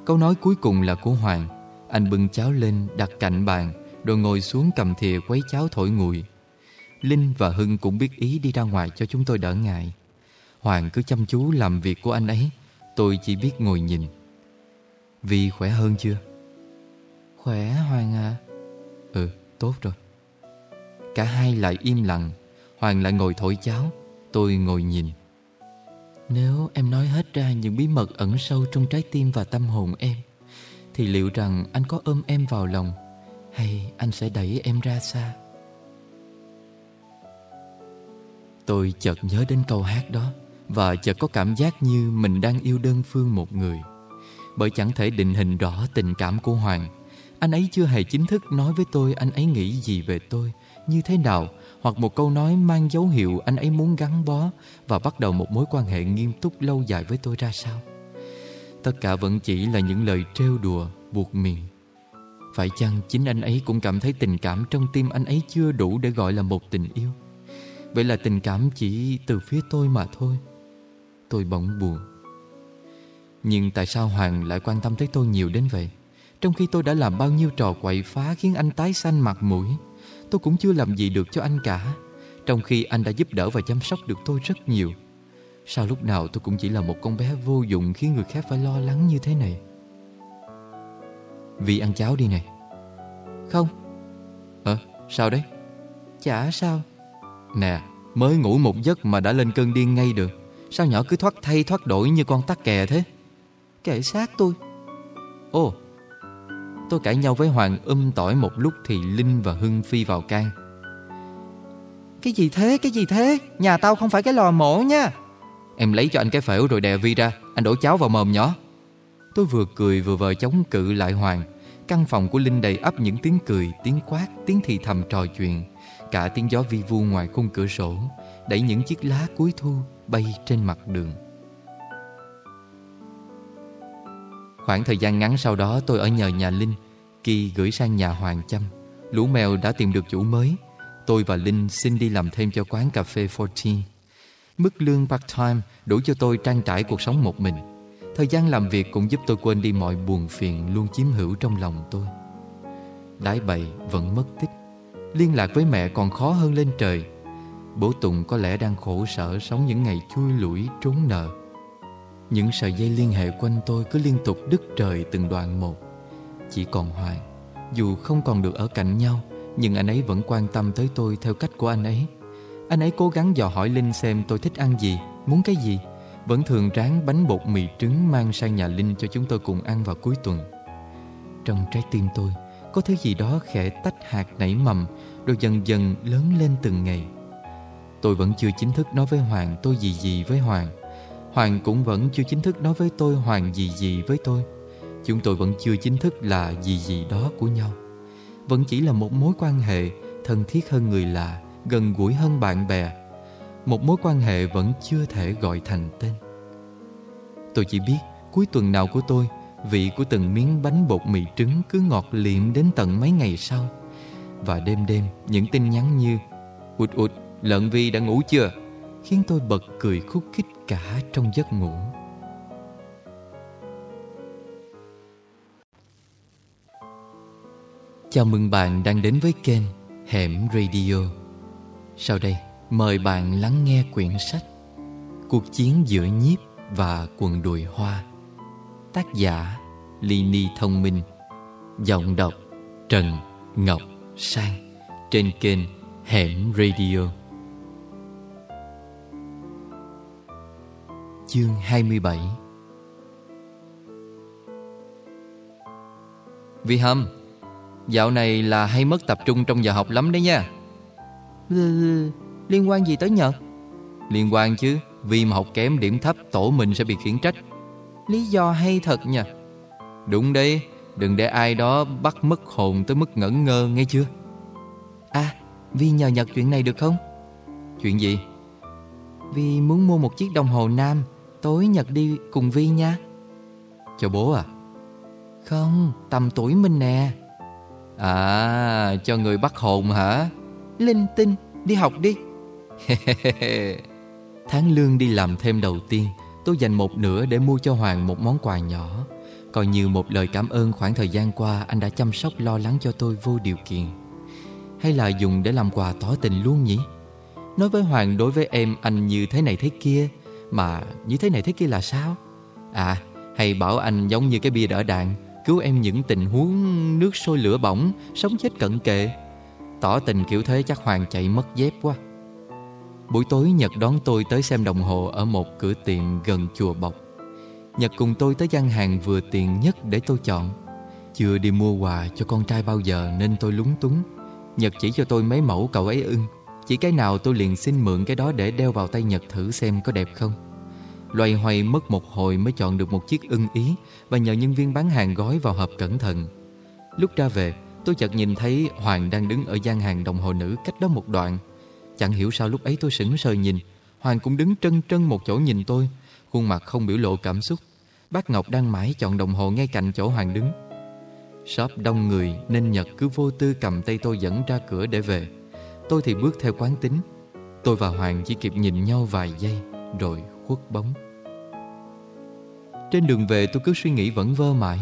Câu nói cuối cùng là của Hoàng. Anh bưng cháo lên, đặt cạnh bàn, Rồi ngồi xuống cầm thìa quấy cháo thổi nguội Linh và Hưng cũng biết ý đi ra ngoài cho chúng tôi đỡ ngại. Hoàng cứ chăm chú làm việc của anh ấy. Tôi chỉ biết ngồi nhìn. Vi khỏe hơn chưa? Khỏe Hoàng à. Ừ tốt rồi. Cả hai lại im lặng. Hoàng lại ngồi thổi cháo. Tôi ngồi nhìn. Nếu em nói hết ra những bí mật ẩn sâu trong trái tim và tâm hồn em Thì liệu rằng anh có ôm em vào lòng Hay anh sẽ đẩy em ra xa? Tôi chợt nhớ đến câu hát đó và chợt có cảm giác như mình đang yêu đơn phương một người. Bởi chẳng thể định hình rõ tình cảm của Hoàng Anh ấy chưa hề chính thức nói với tôi anh ấy nghĩ gì về tôi Như thế nào Hoặc một câu nói mang dấu hiệu anh ấy muốn gắn bó Và bắt đầu một mối quan hệ nghiêm túc lâu dài với tôi ra sao. Tất cả vẫn chỉ là những lời trêu đùa, buộc miệng. Phải chăng chính anh ấy cũng cảm thấy tình cảm trong tim anh ấy chưa đủ để gọi là một tình yêu? Vậy là tình cảm chỉ từ phía tôi mà thôi. Tôi bỗng buồn. Nhưng tại sao Hoàng lại quan tâm tới tôi nhiều đến vậy? Trong khi tôi đã làm bao nhiêu trò quậy phá Khiến anh tái xanh mặt mũi Tôi cũng chưa làm gì được cho anh cả. Trong khi anh đã giúp đỡ và chăm sóc được tôi rất nhiều Sao lúc nào tôi cũng chỉ là một con bé vô dụng Khiến người khác phải lo lắng như thế này? Vì ăn cháo đi này. Không. Ờ sao đấy? Chả sao. Nè, mới ngủ một giấc mà đã lên cơn điên ngay được Sao nhỏ cứ thoát thay thoát đổi như con tắc kè thế? Kệ sát tôi. Ồ Tôi cãi nhau với Hoàng um tỏi một lúc Thì Linh và Hưng phi vào can. Cái gì thế, cái gì thế? Nhà tao không phải cái lò mổ nha. Em lấy cho anh cái phễu rồi đè Vi ra. Anh đổ cháo vào mồm nhỏ. Tôi vừa cười vừa vờ chống cự lại Hoàng. Căn phòng của Linh đầy ắp những tiếng cười Tiếng quát, tiếng thì thầm trò chuyện. Cả tiếng gió vi vu ngoài khung cửa sổ Đẩy những chiếc lá cuối thu bay trên mặt đường. Khoảng thời gian ngắn sau đó, tôi ở nhờ nhà Linh, Kỳ gửi sang nhà Hoàng Chăm. Lũ mèo đã tìm được chủ mới. Tôi và Linh xin đi làm thêm cho quán cà phê 14 Mức lương part-time đủ cho tôi trang trải cuộc sống một mình. Thời gian làm việc cũng giúp tôi quên đi mọi buồn phiền luôn chiếm hữu trong lòng tôi. Đái bậy vẫn mất tích. Liên lạc với mẹ còn khó hơn lên trời. Bố Tùng có lẽ đang khổ sở Sống những ngày chui lủi trốn nợ. Những sợi dây liên hệ quanh tôi Cứ liên tục đứt trời từng đoạn một. Chỉ còn Hoàng Dù không còn được ở cạnh nhau, Nhưng anh ấy vẫn quan tâm tới tôi Theo cách của anh ấy. Anh ấy cố gắng dò hỏi Linh xem tôi thích ăn gì, Muốn cái gì. Vẫn thường ráng bánh bột mì trứng Mang sang nhà Linh cho chúng tôi cùng ăn vào cuối tuần. Trong trái tim tôi, có thứ gì đó khẽ tách hạt nảy mầm, Rồi dần dần lớn lên từng ngày. Tôi vẫn chưa chính thức nói với Hoàng tôi gì gì với Hoàng. Hoàng cũng vẫn chưa chính thức nói với tôi Hoàng gì gì với tôi. Chúng tôi vẫn chưa chính thức là gì gì đó của nhau. Vẫn chỉ là một mối quan hệ thân thiết hơn người lạ Gần gũi hơn bạn bè. Một mối quan hệ vẫn chưa thể gọi thành tên. Tôi chỉ biết cuối tuần nào của tôi Vị của từng miếng bánh bột mì trứng cứ ngọt liệm đến tận mấy ngày sau. Và đêm đêm những tin nhắn như Ụt ụt, lợn vi đã ngủ chưa? Khiến tôi bật cười khúc khích cả trong giấc ngủ. Chào mừng bạn đang đến với kênh Hẻm Radio. Sau đây, mời bạn lắng nghe quyển sách Cuộc chiến giữa nhiếp và quần đùi hoa Tác giả Lini Thông Minh Giọng đọc Trần Ngọc Sang Trên kênh Hẻm Radio. Chương 27 Vi Hâm Dạo này là hay mất tập trung trong giờ học lắm đấy nha. Ừ, Liên quan gì tới Nhật? Liên quan chứ Vì mà học kém điểm thấp Tổ mình sẽ bị khiển trách. Lý do hay thật nha Đúng đấy Đừng để ai đó bắt mất hồn tới mức ngẩn ngơ nghe chưa? À Vi nhờ Nhật chuyện này được không? Chuyện gì? Vi muốn mua một chiếc đồng hồ nam Tối Nhật đi cùng Vi nha. Cho bố à Không tầm tuổi mình nè. À cho người bắt hồn hả? Linh tinh đi học đi. *laughs* Tháng lương đi làm thêm đầu tiên Tôi dành một nửa để mua cho Hoàng một món quà nhỏ. Coi như một lời cảm ơn khoảng thời gian qua Anh đã chăm sóc lo lắng cho tôi vô điều kiện. Hay là dùng để làm quà tỏ tình luôn nhỉ? Nói với Hoàng đối với em anh như thế này thế kia mà như thế này thế kia là sao? À hay bảo anh giống như cái bia đỡ đạn, Cứu em những tình huống nước sôi lửa bỏng, Sống chết cận kề. Tỏ tình kiểu thế chắc Hoàng chạy mất dép quá. Buổi tối Nhật đón tôi tới xem đồng hồ Ở một cửa tiệm gần chùa Bọc. Nhật cùng tôi tới gian hàng vừa tiền nhất để tôi chọn. Chưa đi mua quà cho con trai bao giờ Nên tôi lúng túng. Nhật chỉ cho tôi mấy mẫu cậu ấy ưng. Chỉ cái nào tôi liền xin mượn cái đó để đeo vào tay Nhật thử xem có đẹp không. Loay hoay mất một hồi mới chọn được một chiếc ưng ý Và nhờ nhân viên bán hàng gói vào hộp cẩn thận. Lúc ra về, tôi chợt nhìn thấy Hoàng đang đứng ở gian hàng đồng hồ nữ cách đó một đoạn. Chẳng hiểu sao lúc ấy tôi sững sờ nhìn, Hoàng cũng đứng trân trân một chỗ nhìn tôi, Khuôn mặt không biểu lộ cảm xúc. Bác Ngọc đang mãi chọn đồng hồ ngay cạnh chỗ Hoàng đứng. Shop đông người nên Nhật cứ vô tư cầm tay tôi dẫn ra cửa để về. Tôi thì bước theo quán tính. Tôi và Hoàng chỉ kịp nhìn nhau vài giây, Rồi khuất bóng. Trên đường về tôi cứ suy nghĩ vẫn vơ mãi.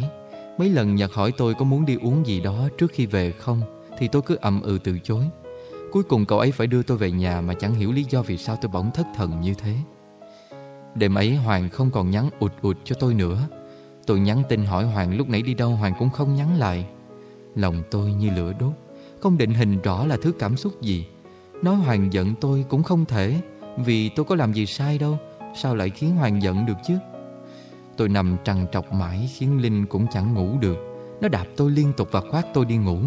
Mấy lần Nhật hỏi tôi có muốn đi uống gì đó trước khi về không, Thì tôi cứ ậm ừ từ chối. Cuối cùng cậu ấy phải đưa tôi về nhà Mà chẳng hiểu lý do vì sao tôi bỗng thất thần như thế. Đêm ấy Hoàng không còn nhắn ụt ụt cho tôi nữa. Tôi nhắn tin hỏi Hoàng lúc nãy đi đâu, Hoàng cũng không nhắn lại. Lòng tôi như lửa đốt. Không định hình rõ là thứ cảm xúc gì. Nói Hoàng giận tôi cũng không thể, Vì tôi có làm gì sai đâu. Sao lại khiến Hoàng giận được chứ? Tôi nằm trằn trọc mãi Khiến Linh cũng chẳng ngủ được. Nó đạp tôi liên tục và khoát tôi đi ngủ.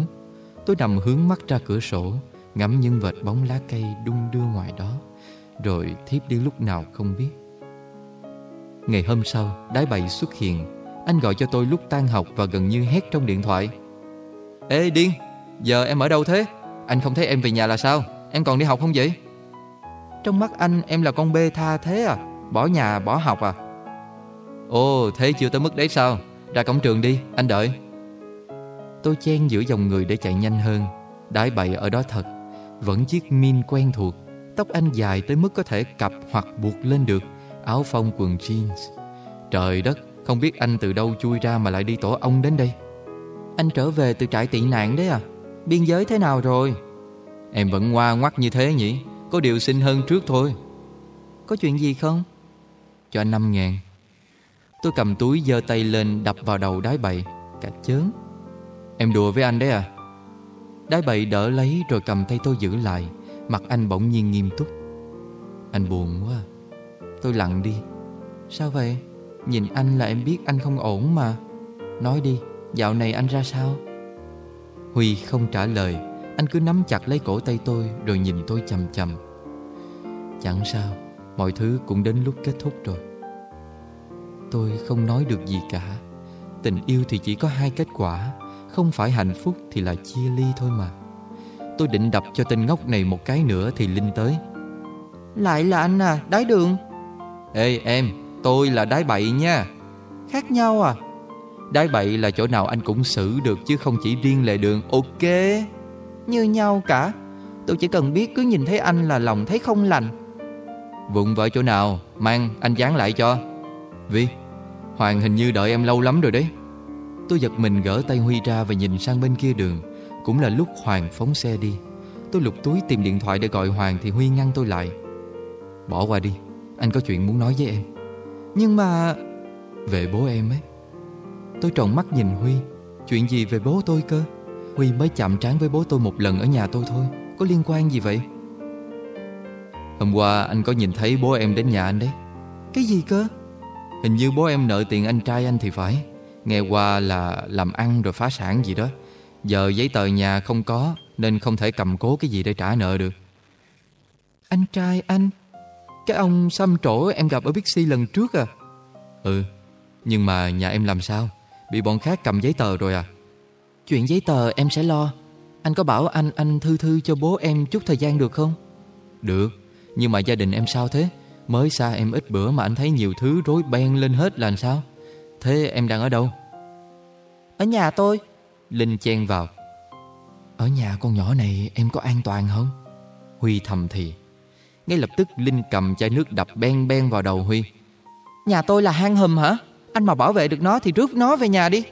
Tôi nằm hướng mắt ra cửa sổ, Ngắm những vệt bóng lá cây đung đưa ngoài đó. Rồi thiếp đi lúc nào không biết. Ngày hôm sau, Đái bày xuất hiện. Anh gọi cho tôi lúc tan học Và gần như hét trong điện thoại. Ê điên! Giờ em ở đâu thế? Anh không thấy em về nhà là sao? Em còn đi học không vậy? Trong mắt anh em là con bê tha thế à? Bỏ nhà bỏ học à? Ồ thế chưa tới mức đấy sao? Ra cổng trường đi anh đợi. Tôi chen giữa dòng người để chạy nhanh hơn. Đái bậy ở đó thật. Vẫn chiếc min quen thuộc. Tóc anh dài tới mức có thể cặp hoặc buộc lên được. Áo phông quần jeans. Trời đất Không biết anh từ đâu chui ra mà lại đi tổ ong đến đây. Anh trở về từ trại tị nạn đấy à Biên giới thế nào rồi? Em vẫn ngoa ngoắt như thế nhỉ? Có điều xin hơn trước thôi. Có chuyện gì không? Cho anh 5 ngàn. Tôi cầm túi giơ tay lên đập vào đầu đái bậy Cả chớn. Em đùa với anh đấy à? Đái bậy đỡ lấy rồi cầm tay tôi giữ lại. Mặt anh bỗng nhiên nghiêm túc. Anh buồn quá. Tôi lặng đi. Sao vậy? Nhìn anh là em biết anh không ổn mà. Nói đi Dạo này anh ra sao Huy không trả lời. Anh cứ nắm chặt lấy cổ tay tôi Rồi nhìn tôi chầm chầm. Chẳng sao Mọi thứ cũng đến lúc kết thúc rồi. Tôi không nói được gì cả. Tình yêu thì chỉ có hai kết quả. Không phải hạnh phúc thì là chia ly thôi mà. Tôi định đập cho tên ngốc này một cái nữa Thì Linh tới. Lại là anh à, đái đường. Ê em, tôi là đái bậy nha. Khác nhau à Đái bậy là chỗ nào anh cũng xử được Chứ không chỉ riêng lề đường, ok. Như nhau cả. Tôi chỉ cần biết cứ nhìn thấy anh là lòng thấy không lành. Vụng vỡ chỗ nào? Mang anh dán lại cho. Vi Hoàng hình như đợi em lâu lắm rồi đấy. Tôi giật mình gỡ tay Huy ra Và nhìn sang bên kia đường. Cũng là lúc Hoàng phóng xe đi. Tôi lục túi tìm điện thoại để gọi Hoàng Thì Huy ngăn tôi lại. Bỏ qua đi Anh có chuyện muốn nói với em. Nhưng mà Về bố em ấy. Tôi tròn mắt nhìn Huy. Chuyện gì về bố tôi cơ? Huy mới chạm trán với bố tôi một lần ở nhà tôi thôi. Có liên quan gì vậy? Hôm qua anh có nhìn thấy bố em đến nhà anh đấy. Cái gì cơ? Hình như bố em nợ tiền anh trai anh thì phải. Nghe qua là làm ăn rồi phá sản gì đó. Giờ giấy tờ nhà không có, Nên không thể cầm cố cái gì để trả nợ được. Anh trai anh, Cái ông xăm trổ em gặp ở Bixi lần trước à? Ừ Nhưng mà nhà em làm sao? Bị bọn khác cầm giấy tờ rồi à? Chuyện giấy tờ em sẽ lo. Anh có bảo anh anh thư thư cho bố em chút thời gian được không? Được Nhưng mà gia đình em sao thế? Mới xa em ít bữa mà anh thấy nhiều thứ rối beng lên hết là sao? Thế em đang ở đâu? Ở nhà tôi. Linh chen vào. Ở nhà con nhỏ này em có an toàn không? Huy thầm thì. Ngay lập tức Linh cầm chai nước đập ben ben vào đầu Huy. Nhà tôi là hang hùm hả anh mà bảo vệ được nó thì rước nó về nhà đi.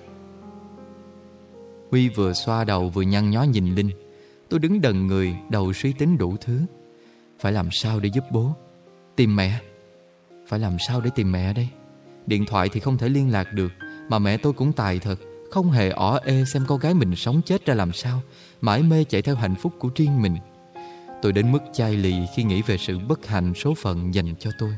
Huy vừa xoa đầu vừa nhăn nhó nhìn Linh. Tôi đứng đần người, Đầu suy tính đủ thứ. Phải làm sao để giúp bố? Tìm mẹ. Phải làm sao để tìm mẹ đây? Điện thoại thì không thể liên lạc được, Mà mẹ tôi cũng tài thật. Không hề ỏ ê xem con gái mình sống chết ra làm sao, Mãi mê chạy theo hạnh phúc của riêng mình. Tôi đến mức chai lì khi nghĩ về sự bất hạnh số phận dành cho tôi.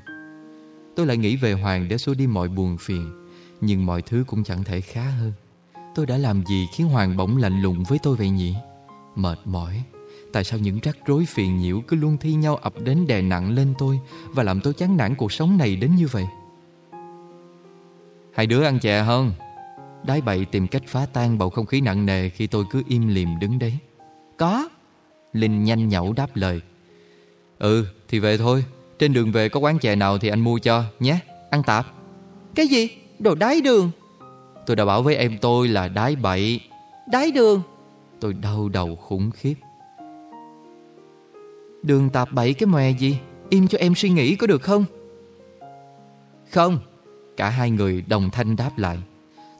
Tôi lại nghĩ về Hoàng để xua đi mọi buồn phiền Nhưng mọi thứ cũng chẳng thể khá hơn. Tôi đã làm gì khiến Hoàng bỗng lạnh lùng với tôi vậy nhỉ? Mệt mỏi. Tại sao những rắc rối phiền nhiễu cứ luôn thi nhau ập đến đè nặng lên tôi Và làm tôi chán nản cuộc sống này đến như vậy? Hai đứa ăn chè hơn Đái bậy tìm cách phá tan bầu không khí nặng nề Khi tôi cứ im lìm đứng đấy. Có. Linh nhanh nhẩu đáp lời. Ừ thì về thôi Trên đường về có quán chè nào thì anh mua cho nhé. Ăn tạp. Cái gì? Đồ đái đường. Tôi đã bảo với em tôi là đái bậy. Đái đường. Tôi đau đầu khủng khiếp. Đường tạp bậy cái mòe gì? Im cho em suy nghĩ có được không? Không. Cả hai người đồng thanh đáp lại.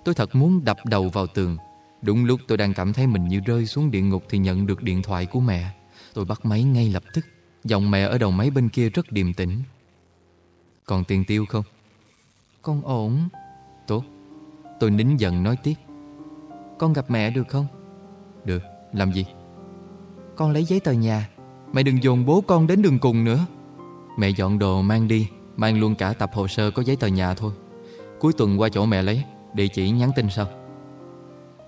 Tôi thật muốn đập đầu vào tường. Đúng lúc tôi đang cảm thấy mình như rơi xuống địa ngục Thì nhận được điện thoại của mẹ. Tôi bắt máy ngay lập tức Giọng mẹ ở đầu máy bên kia rất điềm tĩnh. Còn tiền tiêu không? Con ổn. Tốt. Tôi nín giận nói tiếp. Con gặp mẹ được không? Được, làm gì? Con lấy giấy tờ nhà. Mẹ đừng dồn bố con đến đường cùng nữa. Mẹ dọn đồ mang đi Mang luôn cả tập hồ sơ có giấy tờ nhà thôi. Cuối tuần qua chỗ mẹ lấy Địa chỉ nhắn tin sau.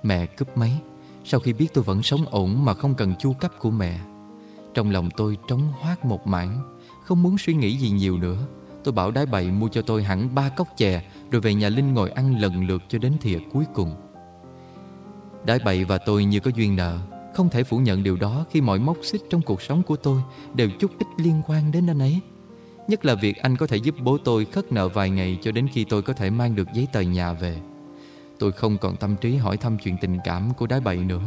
Mẹ cúp máy. Sau khi biết tôi vẫn sống ổn Mà không cần chu cấp của mẹ trong lòng tôi trống hoác một mảng, Không muốn suy nghĩ gì nhiều nữa. Tôi bảo đái bậy mua cho tôi hẳn ba cốc chè, Rồi về nhà Linh ngồi ăn lần lượt cho đến thìa cuối cùng. Đái bậy và tôi như có duyên nợ. Không thể phủ nhận điều đó Khi mọi mốc xích trong cuộc sống của tôi Đều chút ít liên quan đến anh ấy. Nhất là việc anh có thể giúp bố tôi khất nợ vài ngày Cho đến khi tôi có thể mang được giấy tờ nhà về. Tôi không còn tâm trí hỏi thăm chuyện tình cảm của đái bậy nữa.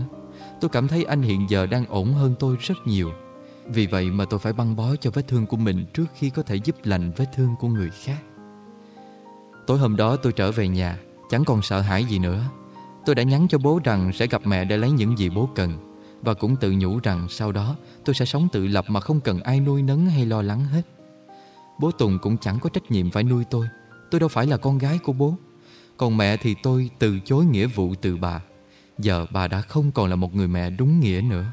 Tôi cảm thấy anh hiện giờ đang ổn hơn tôi rất nhiều. Vì vậy mà tôi phải băng bó cho vết thương của mình Trước khi có thể giúp lành vết thương của người khác. Tối hôm đó tôi trở về nhà, Chẳng còn sợ hãi gì nữa. Tôi đã nhắn cho bố rằng sẽ gặp mẹ để lấy những gì bố cần, Và cũng tự nhủ rằng sau đó tôi sẽ sống tự lập mà không cần ai nuôi nấng hay lo lắng hết. Bố Tùng cũng chẳng có trách nhiệm phải nuôi tôi. Tôi đâu phải là con gái của bố. Còn mẹ thì tôi từ chối nghĩa vụ từ bà. Giờ bà đã không còn là một người mẹ đúng nghĩa nữa.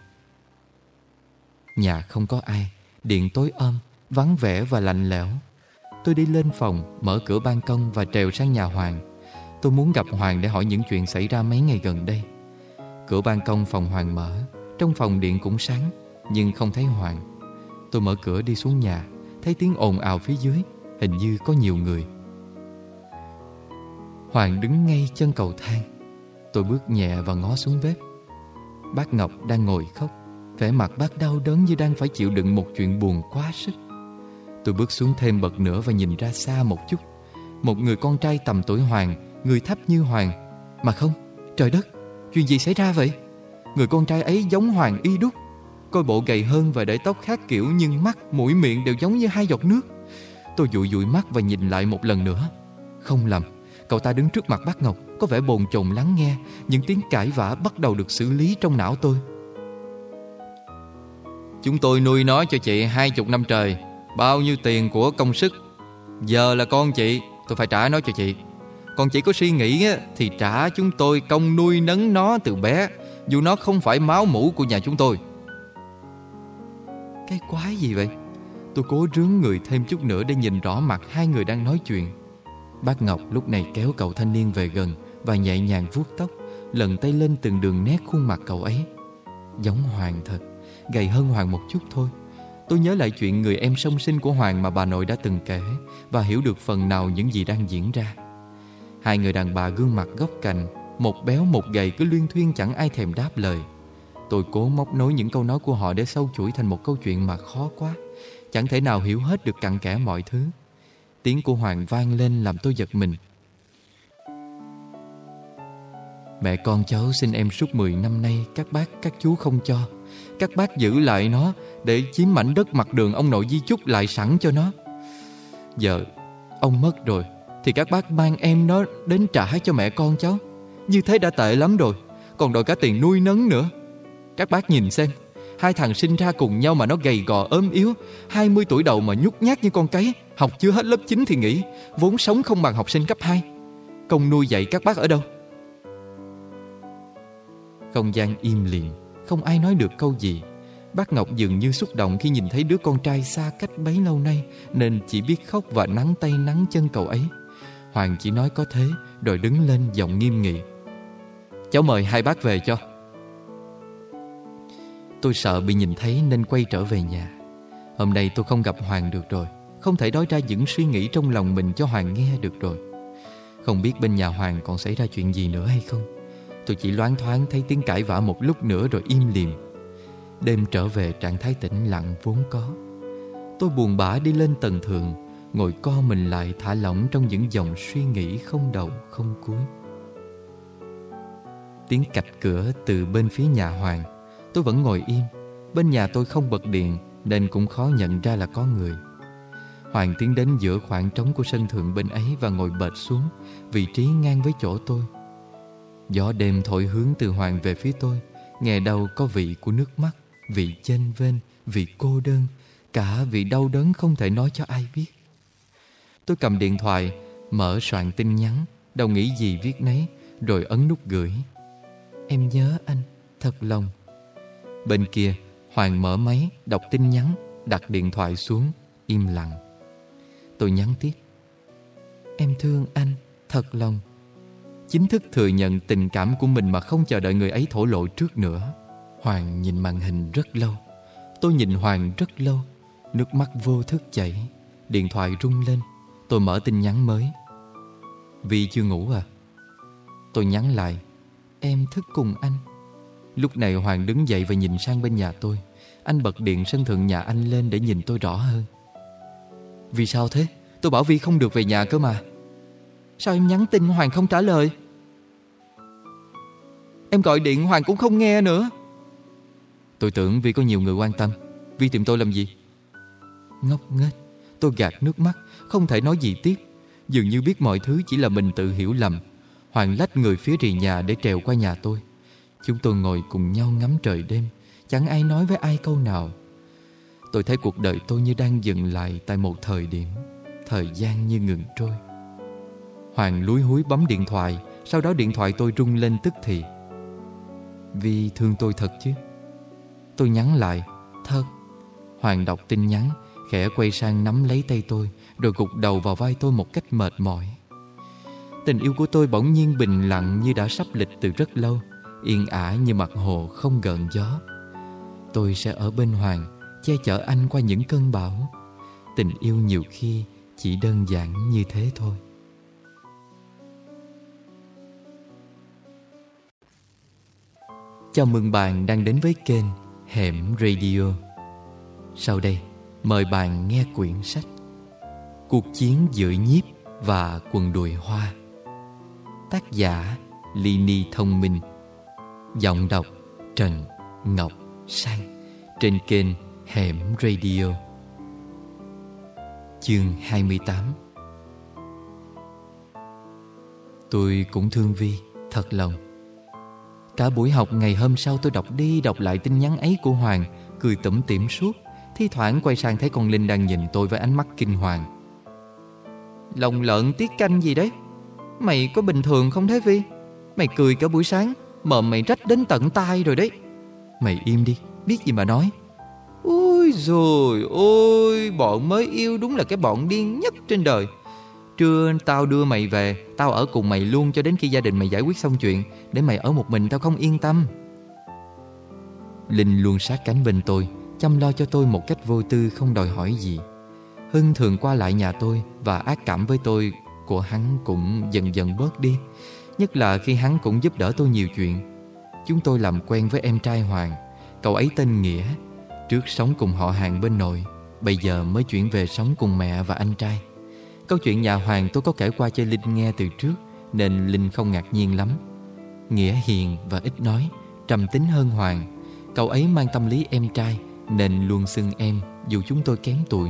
Nhà không có ai, Điện tối âm Vắng vẻ và lạnh lẽo. Tôi đi lên phòng, Mở cửa ban công và trèo sang nhà Hoàng. Tôi muốn gặp Hoàng để hỏi những chuyện xảy ra mấy ngày gần đây. Cửa ban công phòng Hoàng mở, Trong phòng điện cũng sáng, Nhưng không thấy Hoàng. Tôi mở cửa đi xuống nhà, Thấy tiếng ồn ào phía dưới, Hình như có nhiều người. Hoàng đứng ngay chân cầu thang. Tôi bước nhẹ và ngó xuống bếp. Bác Ngọc đang ngồi khóc vẻ mặt bác đau đớn như đang phải chịu đựng một chuyện buồn quá sức. Tôi bước xuống thêm bậc nữa và nhìn ra xa một chút. Một người con trai tầm tuổi Hoàng Người thấp như Hoàng. Mà không, trời đất Chuyện gì xảy ra vậy? Người con trai ấy giống Hoàng y đúc. Coi bộ gầy hơn và để tóc khác kiểu Nhưng mắt, mũi miệng đều giống như hai giọt nước. Tôi dụi dụi mắt và nhìn lại một lần nữa. Không lầm Cậu ta đứng trước mặt bác Ngọc Có vẻ bồn chồn lắng nghe. Những tiếng cãi vã bắt đầu được xử lý trong não tôi. Chúng tôi nuôi nó cho chị hai chục năm trời. Bao nhiêu tiền của công sức? Giờ là con chị, Tôi phải trả nó cho chị. Còn chị có suy nghĩ Thì trả chúng tôi công nuôi nấng nó từ bé, Dù nó không phải máu mũ của nhà chúng tôi. Cái quái gì vậy? Tôi cố rướng người thêm chút nữa Để nhìn rõ mặt hai người đang nói chuyện. Bác Ngọc lúc này kéo cậu thanh niên về gần Và nhẹ nhàng vuốt tóc, Lần tay lên từng đường nét khuôn mặt cậu ấy. Giống Hoàng thật. Gầy hơn Hoàng một chút thôi. Tôi nhớ lại chuyện người em song sinh của Hoàng Mà bà nội đã từng kể Và hiểu được phần nào những gì đang diễn ra. Hai người đàn bà gương mặt góc cạnh Một béo một gầy cứ luyên thuyên chẳng ai thèm đáp lời. Tôi cố móc nối những câu nói của họ Để sâu chuỗi thành một câu chuyện mà khó quá Chẳng thể nào hiểu hết được cặn kẽ mọi thứ. Tiếng của Hoàng vang lên làm tôi giật mình. Mẹ con cháu xin em suốt 10 năm nay Các bác, các chú không cho. Các bác giữ lại nó Để chiếm mảnh đất mặt đường ông nội di chúc lại sẵn cho nó. Giờ, ông mất rồi, Thì các bác mang em nó đến trả cho mẹ con cháu. Như thế đã tệ lắm rồi, Còn đòi cả tiền nuôi nấng nữa. Các bác nhìn xem, Hai thằng sinh ra cùng nhau mà nó gầy gò ốm yếu 20 tuổi đầu mà nhút nhát như con cái, Học chưa hết lớp 9 thì nghỉ, Vốn sống không bằng học sinh cấp 2 Công nuôi dạy các bác ở đâu? Không gian im lìm. Không ai nói được câu gì. Bác Ngọc dường như xúc động khi nhìn thấy đứa con trai xa cách bấy lâu nay, Nên chỉ biết khóc và nắng tay nắng chân cậu ấy. Hoàng chỉ nói có thế, Rồi đứng lên giọng nghiêm nghị. Cháu mời hai bác về cho. Tôi sợ bị nhìn thấy nên quay trở về nhà. Hôm nay tôi không gặp Hoàng được rồi, Không thể nói ra những suy nghĩ trong lòng mình cho Hoàng nghe được rồi. Không biết bên nhà Hoàng còn xảy ra chuyện gì nữa hay không. Tôi chỉ loáng thoáng thấy tiếng cãi vã một lúc nữa rồi im lìm. Đêm trở về, trạng thái tĩnh lặng vốn có. Tôi buồn bã đi lên tầng thượng, Ngồi co mình lại thả lỏng trong những dòng suy nghĩ không đầu, không cuối. Tiếng cạch cửa từ bên phía nhà Hoàng, Tôi vẫn ngồi im. Bên nhà tôi không bật điện, Nên cũng khó nhận ra là có người. Hoàng tiến đến giữa khoảng trống của sân thượng bên ấy Và ngồi bệt xuống, Vị trí ngang với chỗ tôi. Gió đêm thổi hướng từ Hoàng về phía tôi. Nghe đâu có vị của nước mắt, Vị chênh vênh, Vị cô đơn. Cả vị đau đớn không thể nói cho ai biết. Tôi cầm điện thoại, Mở soạn tin nhắn, Đâu nghĩ gì viết nấy, Rồi ấn nút gửi. Em nhớ anh, Thật lòng. Bên kia, Hoàng mở máy, Đọc tin nhắn, Đặt điện thoại xuống, Im lặng. Tôi nhắn tiếp. Em thương anh, Thật lòng. Chính thức thừa nhận tình cảm của mình Mà không chờ đợi người ấy thổ lộ trước nữa. Hoàng nhìn màn hình rất lâu. Tôi nhìn Hoàng rất lâu. Nước mắt vô thức chảy. Điện thoại rung lên. Tôi mở tin nhắn mới. Vì chưa ngủ à? Tôi nhắn lại. Em thức cùng anh. Lúc này Hoàng đứng dậy và nhìn sang bên nhà tôi. Anh bật điện sân thượng nhà anh lên để nhìn tôi rõ hơn. Vì sao thế? Tôi bảo Vi không được về nhà cơ mà. Sao em nhắn tin Hoàng không trả lời? Em gọi điện Hoàng cũng không nghe nữa. Tôi tưởng Vi có nhiều người quan tâm. Vi tìm tôi làm gì? Ngốc nghếch Tôi gạt nước mắt Không thể nói gì tiếp. Dường như biết mọi thứ chỉ là mình tự hiểu lầm. Hoàng lách người phía rì nhà để trèo qua nhà tôi. Chúng tôi ngồi cùng nhau ngắm trời đêm Chẳng ai nói với ai câu nào. Tôi thấy cuộc đời tôi như đang dừng lại Tại một thời điểm Thời gian như ngừng trôi. Hoàng lúi húi bấm điện thoại Sau đó điện thoại tôi rung lên tức thì vì thương tôi thật chứ. Tôi nhắn lại Thật Hoàng đọc tin nhắn, Khẽ quay sang nắm lấy tay tôi, Rồi gục đầu vào vai tôi một cách mệt mỏi. Tình yêu của tôi bỗng nhiên bình lặng Như đã sắp lịch từ rất lâu, Yên ả như mặt hồ không gợn gió. Tôi sẽ ở bên Hoàng, Che chở anh qua những cơn bão. Tình yêu nhiều khi Chỉ đơn giản như thế thôi. Chào mừng bạn đang đến với kênh Hẻm Radio. Sau đây, mời bạn nghe quyển sách Cuộc chiến giữa nhiếp và quần đùi hoa, Tác giả Lini Thông Minh, Giọng đọc Trần Ngọc Sang, Trên kênh Hẻm Radio. Chương 28 Tôi cũng thương Vi, Thật lòng. Cả buổi học ngày hôm sau tôi đọc đi đọc lại tin nhắn ấy của Hoàng, Cười tủm tỉm suốt. Thi thoảng quay sang thấy con Linh đang nhìn tôi với ánh mắt kinh hoàng. Lòng lợn tiết canh gì đấy? Mày có bình thường không thế Vi Mày cười cả buổi sáng Mờ mày rách đến tận tai rồi đấy. Mày im đi, Biết gì mà nói. Ôi rồi ôi, Bọn mới yêu đúng là cái bọn điên nhất trên đời. Trưa tao đưa mày về, Tao ở cùng mày luôn cho đến khi gia đình mày giải quyết xong chuyện, Để mày ở một mình tao không yên tâm. Linh luôn sát cánh bên tôi, Chăm lo cho tôi một cách vô tư, không đòi hỏi gì. Hưng thường qua lại nhà tôi Và ác cảm với tôi của hắn cũng dần dần bớt đi, Nhất là khi hắn cũng giúp đỡ tôi nhiều chuyện. Chúng tôi làm quen với em trai Hoàng, Cậu ấy tên Nghĩa, Trước sống cùng họ hàng bên nội, Bây giờ mới chuyển về sống cùng mẹ và anh trai. Câu chuyện nhà Hoàng tôi có kể qua cho Linh nghe từ trước, Nên Linh không ngạc nhiên lắm. Nghĩa hiền và ít nói, Trầm tính hơn Hoàng. Cậu ấy mang tâm lý em trai, Nên luôn xưng em dù chúng tôi kém tuổi.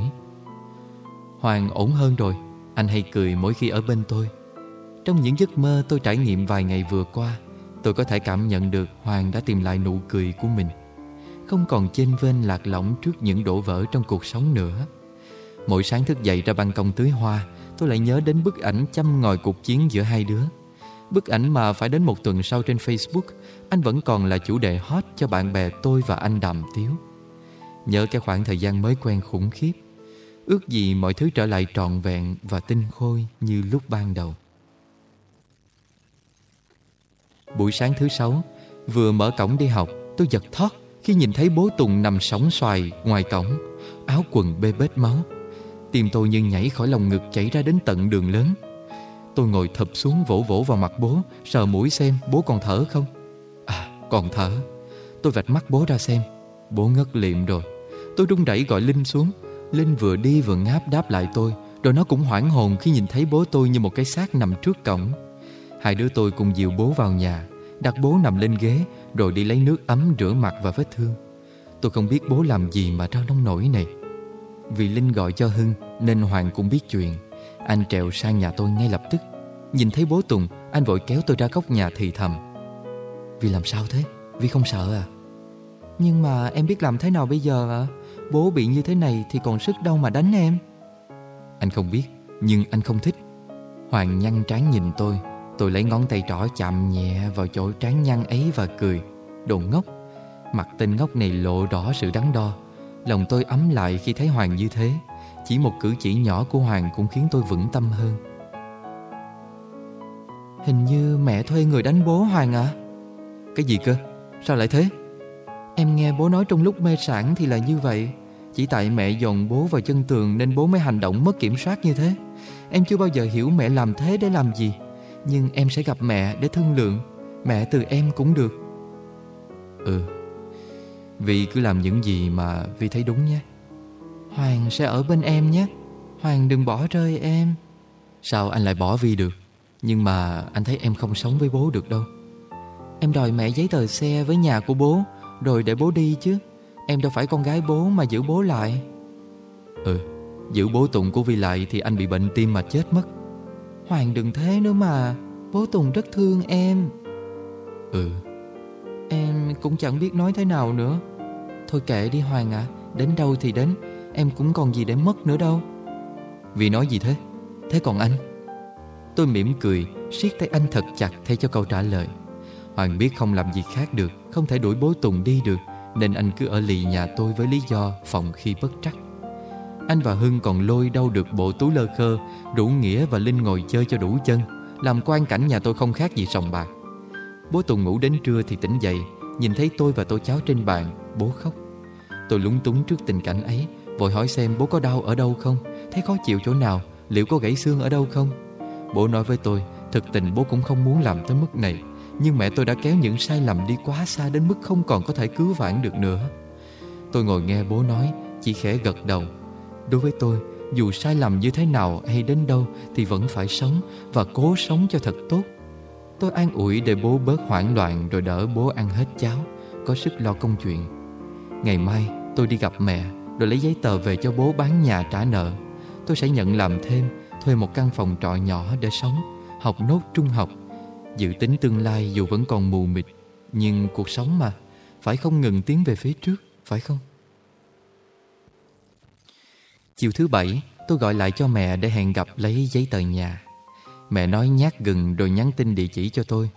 Hoàng ổn hơn rồi, Anh hay cười mỗi khi ở bên tôi. Trong những giấc mơ tôi trải nghiệm vài ngày vừa qua, Tôi có thể cảm nhận được Hoàng đã tìm lại nụ cười của mình. Không còn chênh vênh lạc lõng trước những đổ vỡ trong cuộc sống nữa. Mỗi sáng thức dậy ra ban công tưới hoa, Tôi lại nhớ đến bức ảnh chăm ngòi cuộc chiến giữa hai đứa. Bức ảnh mà phải đến một tuần sau trên Facebook, Anh vẫn còn là chủ đề hot cho bạn bè tôi và anh Đàm Tiếu. Nhớ cái khoảng thời gian mới quen khủng khiếp, Ước gì mọi thứ trở lại trọn vẹn và tinh khôi như lúc ban đầu. Buổi sáng thứ sáu, Vừa mở cổng đi học, Tôi giật thót khi nhìn thấy bố Tùng nằm sóng xoài ngoài cổng, Áo quần bê bết máu. Tim tôi như nhảy khỏi lòng ngực chảy ra đến tận đường lớn. Tôi ngồi thập xuống vỗ vỗ vào mặt bố, Sờ mũi xem bố còn thở không? À còn thở. Tôi vạch mắt bố ra xem. Bố ngất liệm rồi. Tôi rung rẩy gọi Linh xuống. Linh vừa đi vừa ngáp đáp lại tôi, Rồi nó cũng hoảng hồn khi nhìn thấy bố tôi như một cái xác nằm trước cổng. Hai đứa tôi cùng dìu bố vào nhà, Đặt bố nằm lên ghế, Rồi đi lấy nước ấm rửa mặt và vết thương. Tôi không biết bố làm gì mà ra nông nổi này. Vì Linh gọi cho Hưng, Nên Hoàng cũng biết chuyện. Anh trèo sang nhà tôi ngay lập tức. Nhìn thấy bố Tùng, Anh vội kéo tôi ra góc nhà thì thầm. Vì làm sao thế? Vì không sợ à? Nhưng mà em biết làm thế nào bây giờ ạ? Bố bị như thế này thì còn sức đâu mà đánh em. Anh không biết, Nhưng anh không thích. Hoàng nhăn trán nhìn tôi. Tôi lấy ngón tay trỏ chạm nhẹ vào chỗ trán nhăn ấy và cười. Đồ ngốc. Mặt tên ngốc này lộ rõ sự đắn đo. Lòng tôi ấm lại khi thấy Hoàng như thế. Chỉ một cử chỉ nhỏ của Hoàng cũng khiến tôi vững tâm hơn. Hình như mẹ thuê người đánh bố Hoàng à? Cái gì cơ? Sao lại thế? Em nghe bố nói trong lúc mê sản thì là như vậy. Chỉ tại mẹ dồn bố vào chân tường Nên bố mới hành động mất kiểm soát như thế. Em chưa bao giờ hiểu mẹ làm thế để làm gì. Nhưng em sẽ gặp mẹ để thương lượng. Mẹ từ em cũng được. Ừ. Vì cứ làm những gì mà Vi thấy đúng nhé. Hoàng sẽ ở bên em nhé. Hoàng đừng bỏ rơi em. Sao anh lại bỏ Vi được? Nhưng mà anh thấy em không sống với bố được đâu. Em đòi mẹ giấy tờ xe với nhà của bố, Rồi để bố đi chứ. Em đâu phải con gái bố mà giữ bố lại. Ừ Giữ bố Tùng của Vi lại thì anh bị bệnh tim mà chết mất. Hoàng đừng thế nữa mà. Bố Tùng rất thương em. Ừ. Em cũng chẳng biết nói thế nào nữa. Thôi kệ đi, Hoàng ạ. Đến đâu thì đến. Em cũng còn gì để mất nữa đâu. Vì nói gì thế? Thế còn anh? Tôi mỉm cười, siết tay anh thật chặt thay cho câu trả lời. Hoàng biết không làm gì khác được, Không thể đuổi bố Tùng đi được, Nên anh cứ ở lì nhà tôi với lý do phòng khi bất trắc. Anh và Hưng còn lôi đâu được bộ túi lơ khơ, Rủ Nghĩa và Linh ngồi chơi cho đủ chân. Làm quan cảnh nhà tôi không khác gì sòng bạc. Bố Tùng ngủ đến trưa thì tỉnh dậy, Nhìn thấy tôi và tô cháu trên bàn Bố khóc. Tôi lúng túng trước tình cảnh ấy, Vội hỏi xem bố có đau ở đâu không? Thấy khó chịu chỗ nào? Liệu có gãy xương ở đâu không? Bố nói với tôi, Thực tình bố cũng không muốn làm tới mức này. Nhưng mẹ tôi đã kéo những sai lầm đi quá xa Đến mức không còn có thể cứu vãn được nữa. Tôi ngồi nghe bố nói, Chỉ khẽ gật đầu. Đối với tôi, Dù sai lầm như thế nào hay đến đâu Thì vẫn phải sống Và cố sống cho thật tốt. Tôi an ủi để bố bớt hoảng loạn Rồi đỡ bố ăn hết cháo. Có sức lo công chuyện. Ngày mai, tôi đi gặp mẹ, Rồi lấy giấy tờ về cho bố bán nhà trả nợ. Tôi sẽ nhận làm thêm, Thuê một căn phòng trọ nhỏ để sống, Học nốt trung học. Dự tính tương lai dù vẫn còn mù mịt, Nhưng cuộc sống mà, Phải không ngừng tiến về phía trước, Phải không? Chiều thứ bảy, Tôi gọi lại cho mẹ để hẹn gặp lấy giấy tờ nhà. Mẹ nói nhát gừng rồi nhắn tin địa chỉ cho tôi.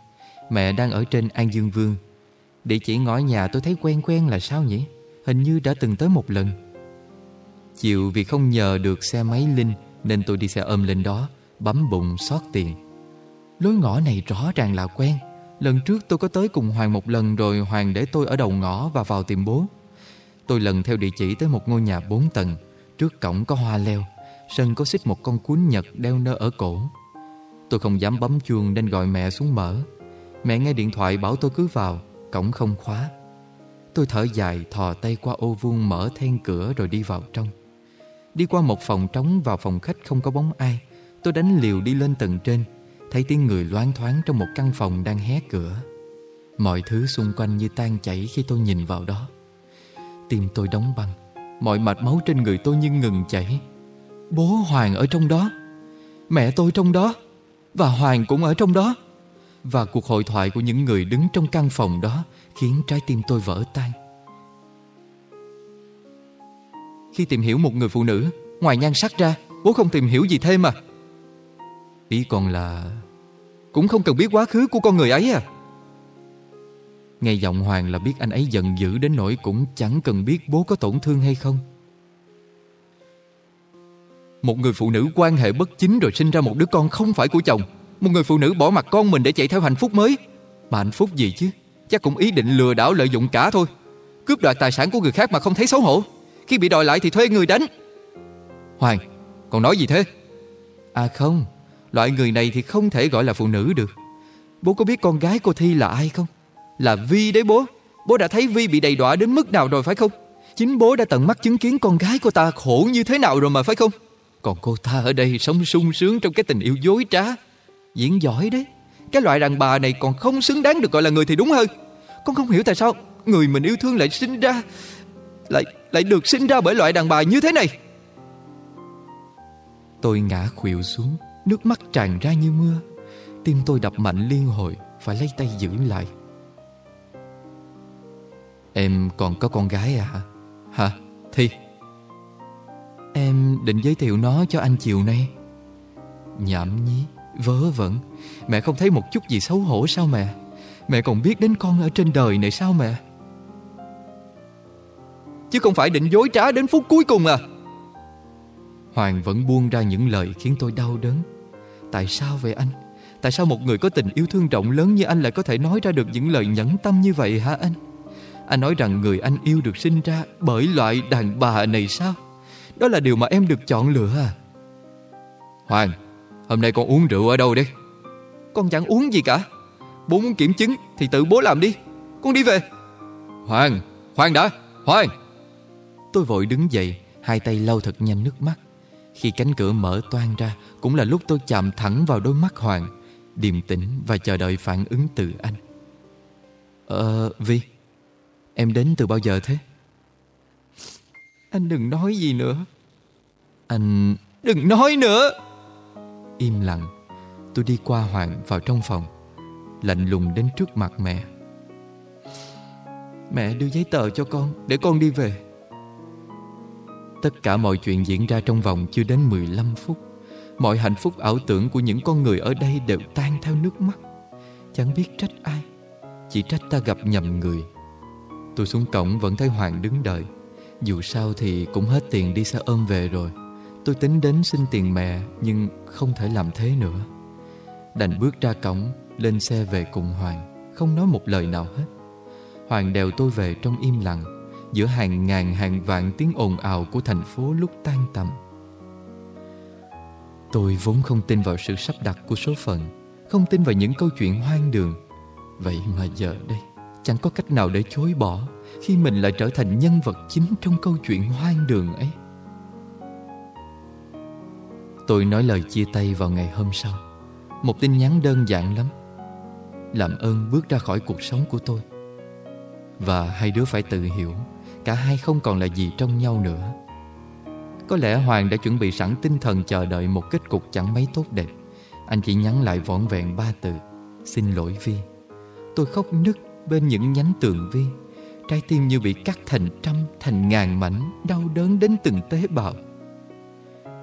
Mẹ đang ở trên An Dương Vương. Địa chỉ ngõ nhà tôi thấy quen quen là sao nhỉ? Hình như đã từng tới một lần. Chiều vì không nhờ được xe máy Linh Nên tôi đi xe ôm lên đó, Bấm bụng xót tiền. Lối ngõ này rõ ràng là quen. Lần trước tôi có tới cùng Hoàng một lần Rồi Hoàng để tôi ở đầu ngõ và vào tìm bố. Tôi lần theo địa chỉ tới một ngôi nhà bốn tầng. Trước cổng có hoa leo. Sân có xích một con cuốn nhật đeo nơ ở cổ. Tôi không dám bấm chuông nên gọi mẹ xuống mở. Mẹ nghe điện thoại bảo tôi cứ vào. Cổng không khóa. Tôi thở dài, thò tay qua ô vuông mở then cửa rồi đi vào trong. Đi qua một phòng trống vào phòng khách không có bóng ai. Tôi đánh liều đi lên tầng trên, Thấy tiếng người loáng thoáng trong một căn phòng đang hé cửa. Mọi thứ xung quanh như tan chảy khi tôi nhìn vào đó. Tim tôi đóng băng, Mọi mạch máu trên người tôi như ngừng chảy. Bố Hoàng ở trong đó, Mẹ tôi trong đó Và Hoàng cũng ở trong đó. Và cuộc hội thoại của những người đứng trong căn phòng đó Khiến trái tim tôi vỡ tan. Khi tìm hiểu một người phụ nữ, Ngoài nhan sắc ra, Bố không tìm hiểu gì thêm à. Ý còn là, Cũng không cần biết quá khứ của con người ấy à. Nghe giọng Hoàng là biết anh ấy giận dữ đến nỗi cũng chẳng cần biết bố có tổn thương hay không. Một người phụ nữ quan hệ bất chính rồi sinh ra một đứa con không phải của chồng. Một người phụ nữ bỏ mặt con mình để chạy theo hạnh phúc mới. Mà hạnh phúc gì chứ? Chắc cũng ý định lừa đảo lợi dụng cả thôi. Cướp đoạt tài sản của người khác mà không thấy xấu hổ. Khi bị đòi lại thì thuê người đánh. Hoàng, Còn nói gì thế? À không, Loại người này thì không thể gọi là phụ nữ được. Bố có biết con gái cô Thi là ai không? Là Vi đấy bố. Bố đã thấy Vi bị đầy đọa đến mức nào rồi phải không? Chính bố đã tận mắt chứng kiến con gái cô ta khổ như thế nào rồi mà phải không? Còn cô ta ở đây sống sung sướng trong cái tình yêu dối trá. Diễn giỏi đấy. Cái loại đàn bà này còn không xứng đáng được gọi là người thì đúng hơn. Con không hiểu tại sao Người mình yêu thương lại sinh ra, Lại lại được sinh ra bởi loại đàn bà như thế này. Tôi ngã khuỵu xuống, Nước mắt tràn ra như mưa. Tim tôi đập mạnh liên hồi, Phải lấy tay giữ lại. Em còn có con gái à Hả? Thi. Em định giới thiệu nó cho anh chiều nay. Nhảm nhí. Vớ vẩn. Mẹ không thấy một chút gì xấu hổ sao mẹ? Mẹ còn biết đến con ở trên đời này sao mẹ? Chứ không phải định dối trá đến phút cuối cùng à? Hoàng vẫn buông ra những lời khiến tôi đau đớn. Tại sao vậy anh? Tại sao một người có tình yêu thương rộng lớn như anh Lại có thể nói ra được những lời nhẫn tâm như vậy hả anh? Anh nói rằng người anh yêu được sinh ra Bởi loại đàn bà này sao? Đó là điều mà em được chọn lựa à? Hoàng Hôm nay con uống rượu ở đâu đấy? Con chẳng uống gì cả. Bố muốn kiểm chứng thì tự bố làm đi. Con đi về. Hoàng Hoàng đã. Hoàng. Tôi vội đứng dậy Hai tay lau thật nhanh nước mắt. Khi cánh cửa mở toang ra Cũng là lúc tôi chạm thẳng vào đôi mắt Hoàng Điềm tĩnh và chờ đợi phản ứng từ anh. Ờ Vi Em đến từ bao giờ thế? Anh đừng nói gì nữa. Anh Đừng nói nữa Im lặng. Tôi đi qua Hoàng vào trong phòng, Lạnh lùng đến trước mặt mẹ. Mẹ đưa giấy tờ cho con, Để con đi về. Tất cả mọi chuyện diễn ra trong vòng chưa đến 15 phút. Mọi hạnh phúc ảo tưởng của những con người ở đây đều tan theo nước mắt. Chẳng biết trách ai, Chỉ trách ta gặp nhầm người. Tôi xuống cổng vẫn thấy Hoàng đứng đợi. Dù sao thì cũng hết tiền đi xe ôm về rồi. Tôi tính đến xin tiền mẹ, Nhưng không thể làm thế nữa. Đành bước ra cổng, Lên xe về cùng Hoàng, Không nói một lời nào hết. Hoàng đèo tôi về trong im lặng, Giữa hàng ngàn hàng vạn tiếng ồn ào Của thành phố lúc tan tầm. Tôi vốn không tin vào sự sắp đặt của số phận, Không tin vào những câu chuyện hoang đường. Vậy mà giờ đây, Chẳng có cách nào để chối bỏ Khi mình lại trở thành nhân vật chính Trong câu chuyện hoang đường ấy. Tôi nói lời chia tay vào ngày hôm sau. Một tin nhắn đơn giản lắm. Làm ơn bước ra khỏi cuộc sống của tôi. Và hai đứa phải tự hiểu, Cả hai không còn là gì trong nhau nữa. Có lẽ Hoàng đã chuẩn bị sẵn tinh thần chờ đợi một kết cục chẳng mấy tốt đẹp. Anh chỉ nhắn lại vỏn vẹn ba từ, Xin lỗi, Vi. Tôi khóc nức bên những nhánh tường Vi. Trái tim như bị cắt thành trăm, Thành ngàn mảnh, Đau đớn đến từng tế bào.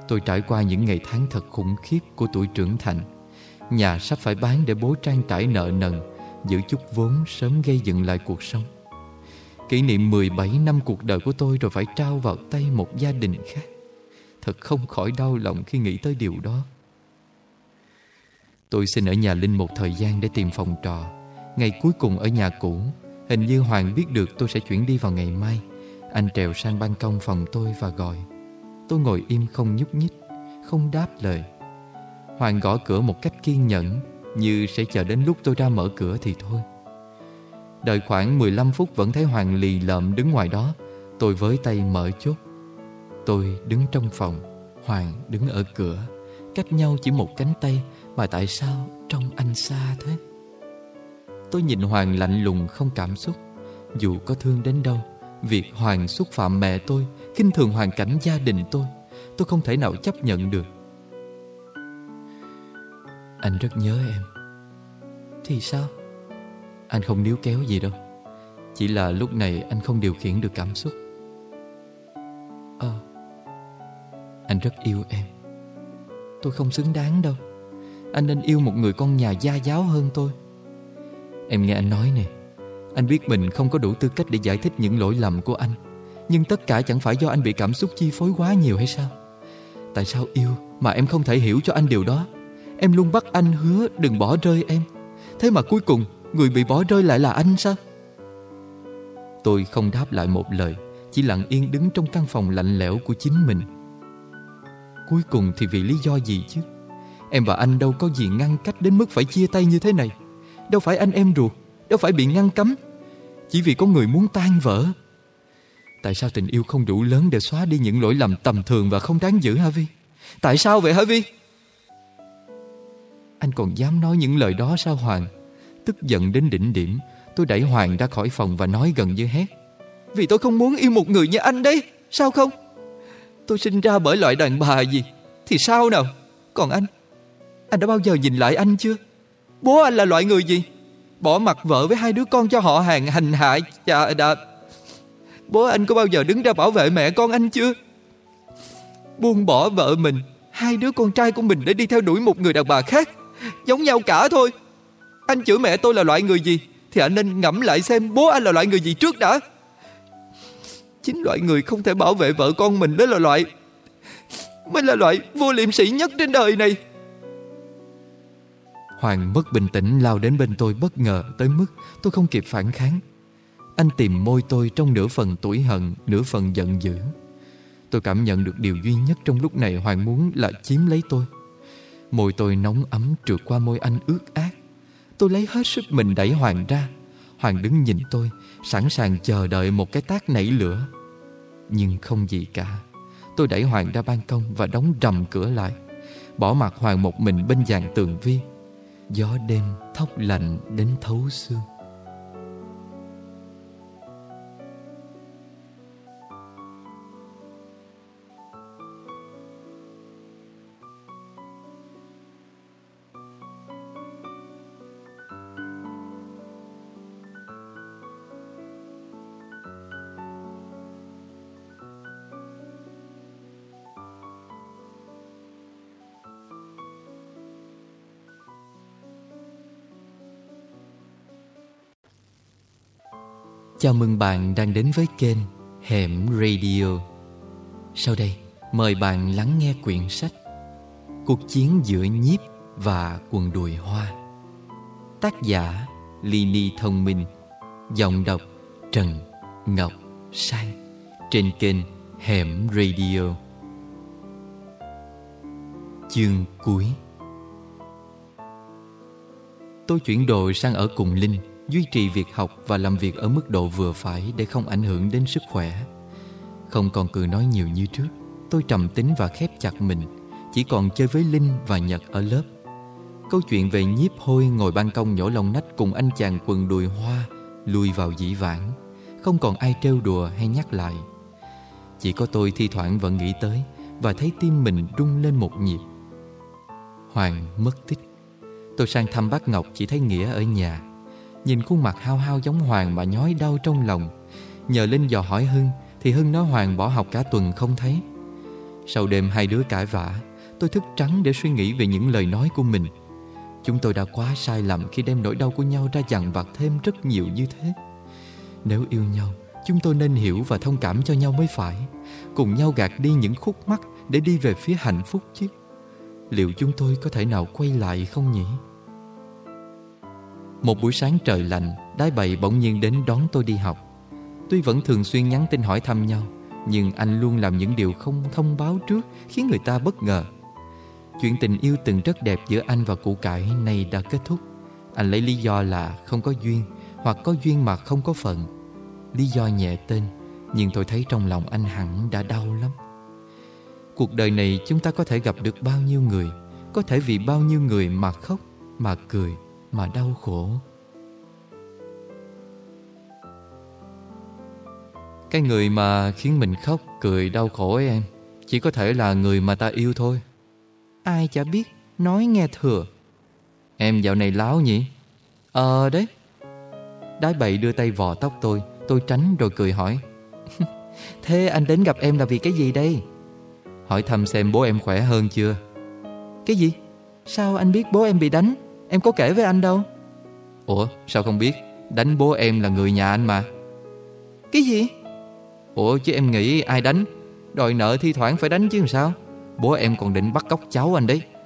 Tôi trải qua những ngày tháng thật khủng khiếp Của tuổi trưởng thành. Nhà sắp phải bán để bố trang trải nợ nần, Giữ chút vốn sớm gây dựng lại cuộc sống. Kỷ niệm 17 năm cuộc đời của tôi Rồi phải trao vào tay một gia đình khác. Thật không khỏi đau lòng khi nghĩ tới điều đó. Tôi xin ở nhà Linh một thời gian để tìm phòng trọ. Ngày cuối cùng ở nhà cũ, Hình như Hoàng biết được tôi sẽ chuyển đi vào ngày mai. Anh trèo sang ban công phòng tôi và gọi. Tôi ngồi im không nhúc nhích, Không đáp lời. Hoàng gõ cửa một cách kiên nhẫn, Như sẽ chờ đến lúc tôi ra mở cửa thì thôi. Đợi khoảng 15 phút vẫn thấy Hoàng lì lợm đứng ngoài đó, Tôi với tay mở chốt. Tôi đứng trong phòng, Hoàng đứng ở cửa, Cách nhau chỉ một cánh tay, Mà tại sao trông anh xa thế? Tôi nhìn Hoàng lạnh lùng không cảm xúc, Dù có thương đến đâu, Việc Hoàng xúc phạm mẹ tôi khinh thường hoàn cảnh gia đình tôi Tôi không thể nào chấp nhận được. Anh rất nhớ em. Thì sao? Anh không níu kéo gì đâu. Chỉ là lúc này anh không điều khiển được cảm xúc. Ờ Anh rất yêu em. Tôi không xứng đáng đâu. Anh nên yêu một người con nhà gia giáo hơn tôi. Em nghe anh nói nè, Anh biết mình không có đủ tư cách để giải thích những lỗi lầm của anh. Nhưng tất cả chẳng phải do anh bị cảm xúc chi phối quá nhiều hay sao? Tại sao yêu mà em không thể hiểu cho anh điều đó? Em luôn bắt anh hứa đừng bỏ rơi em. Thế mà cuối cùng, Người bị bỏ rơi lại là anh sao? Tôi không đáp lại một lời, Chỉ lặng yên đứng trong căn phòng lạnh lẽo của chính mình. Cuối cùng thì vì lý do gì chứ? Em và anh đâu có gì ngăn cách đến mức phải chia tay như thế này. Đâu phải anh em ruột, Đâu phải bị ngăn cấm. Chỉ vì có người muốn tan vỡ. Tại sao tình yêu không đủ lớn để xóa đi những lỗi lầm tầm thường và không đáng giữ hả Vi? Tại sao vậy hả Vi? Anh còn dám nói những lời đó sao, Hoàng? Tức giận đến đỉnh điểm, Tôi đẩy Hoàng ra khỏi phòng và nói gần như hét Vì tôi không muốn yêu một người như anh đấy, Sao không? Tôi sinh ra bởi loại đàn bà gì, Thì sao nào? Còn anh? Anh đã bao giờ nhìn lại anh chưa? Bố anh là loại người gì? Bỏ mặt vợ với hai đứa con cho họ hàng hành hạ chà đạp. Bố anh có bao giờ đứng ra bảo vệ mẹ con anh chưa? Buông bỏ vợ mình, Hai đứa con trai của mình để đi theo đuổi một người đàn bà khác, Giống nhau cả thôi Anh chửi mẹ tôi là loại người gì Thì anh nên ngẫm lại xem bố anh là loại người gì trước đã Chính loại người không thể bảo vệ vợ con mình Đó là loại, Mới là loại vô liêm sĩ nhất trên đời này Hoàng mất bình tĩnh, lao đến bên tôi bất ngờ tới mức tôi không kịp phản kháng. Anh tìm môi tôi trong nửa phần tuổi hận, nửa phần giận dữ. Tôi cảm nhận được điều duy nhất trong lúc này Hoàng muốn là chiếm lấy tôi. Môi tôi nóng ấm trượt qua môi anh ướt át. Tôi lấy hết sức mình đẩy Hoàng ra. Hoàng đứng nhìn tôi, sẵn sàng chờ đợi một cái tác nảy lửa. Nhưng không gì cả. Tôi đẩy Hoàng ra ban công và đóng rầm cửa lại. Bỏ mặt Hoàng một mình bên dàn tường vi gió đêm thốc lạnh đến thấu xương Chào mừng bạn đang đến với kênh Hẻm Radio. Sau đây, mời bạn lắng nghe quyển sách Cuộc chiến giữa nhiếp và quần đùi hoa. Tác giả Lini Thông Minh Giọng đọc Trần Ngọc Sang Trên kênh Hẻm Radio. Chương cuối. Tôi chuyển đội sang ở cùng Linh duy trì việc học và làm việc ở mức độ vừa phải để không ảnh hưởng đến sức khỏe. Không còn cười nói nhiều như trước, tôi trầm tính và khép chặt mình, chỉ còn chơi với Linh và Nhật ở lớp. Câu chuyện về nhiếp hôi ngồi ban công nhổ lông nách cùng anh chàng quần đùi hoa lùi vào dĩ vãng, không còn ai trêu đùa hay nhắc lại. Chỉ có tôi thi thoảng vẫn nghĩ tới và thấy tim mình rung lên một nhịp. Hoàng mất tích. Tôi sang thăm bác Ngọc chỉ thấy Nghĩa ở nhà Nhìn khuôn mặt hao hao giống Hoàng mà nhói đau trong lòng. Nhờ Linh dò hỏi Hưng, Thì Hưng nói Hoàng bỏ học cả tuần không thấy. Sau đêm hai đứa cãi vã, Tôi thức trắng để suy nghĩ về những lời nói của mình. Chúng tôi đã quá sai lầm khi đem nỗi đau của nhau ra dằn vặt thêm rất nhiều như thế. Nếu yêu nhau, Chúng tôi nên hiểu và thông cảm cho nhau mới phải. Cùng nhau gạt đi những khúc mắc Để đi về phía hạnh phúc chứ. Liệu chúng tôi có thể nào quay lại không nhỉ? Một buổi sáng trời lạnh, Đái bậy bỗng nhiên đến đón tôi đi học. Tuy vẫn thường xuyên nhắn tin hỏi thăm nhau, Nhưng anh luôn làm những điều không thông báo trước, Khiến người ta bất ngờ. Chuyện tình yêu từng rất đẹp giữa anh và cụ cải Nay đã kết thúc. Anh lấy lý do là không có duyên, Hoặc có duyên mà không có phận. Lý do nhẹ tên, Nhưng tôi thấy trong lòng anh hẳn đã đau lắm. Cuộc đời này chúng ta có thể gặp được bao nhiêu người, Có thể vì bao nhiêu người mà khóc, Mà cười mà đau khổ Cái người mà khiến mình khóc, cười, đau khổ ấy em Chỉ có thể là người mà ta yêu thôi Ai chả biết, nói nghe thừa Em dạo này láo nhỉ? Ờ đấy Đái bậy đưa tay vò tóc tôi Tôi tránh rồi cười hỏi *laughs* Thế anh đến gặp em là vì cái gì đây? Hỏi thăm xem bố em khỏe hơn chưa Cái gì? Sao anh biết bố em bị đánh? Em có kể với anh đâu. Ủa sao không biết? Đánh bố em là người nhà anh mà. Cái gì? Ủa chứ em nghĩ ai đánh? Đòi nợ thi thoảng phải đánh chứ làm sao? Bố em còn định bắt cóc cháu anh đấy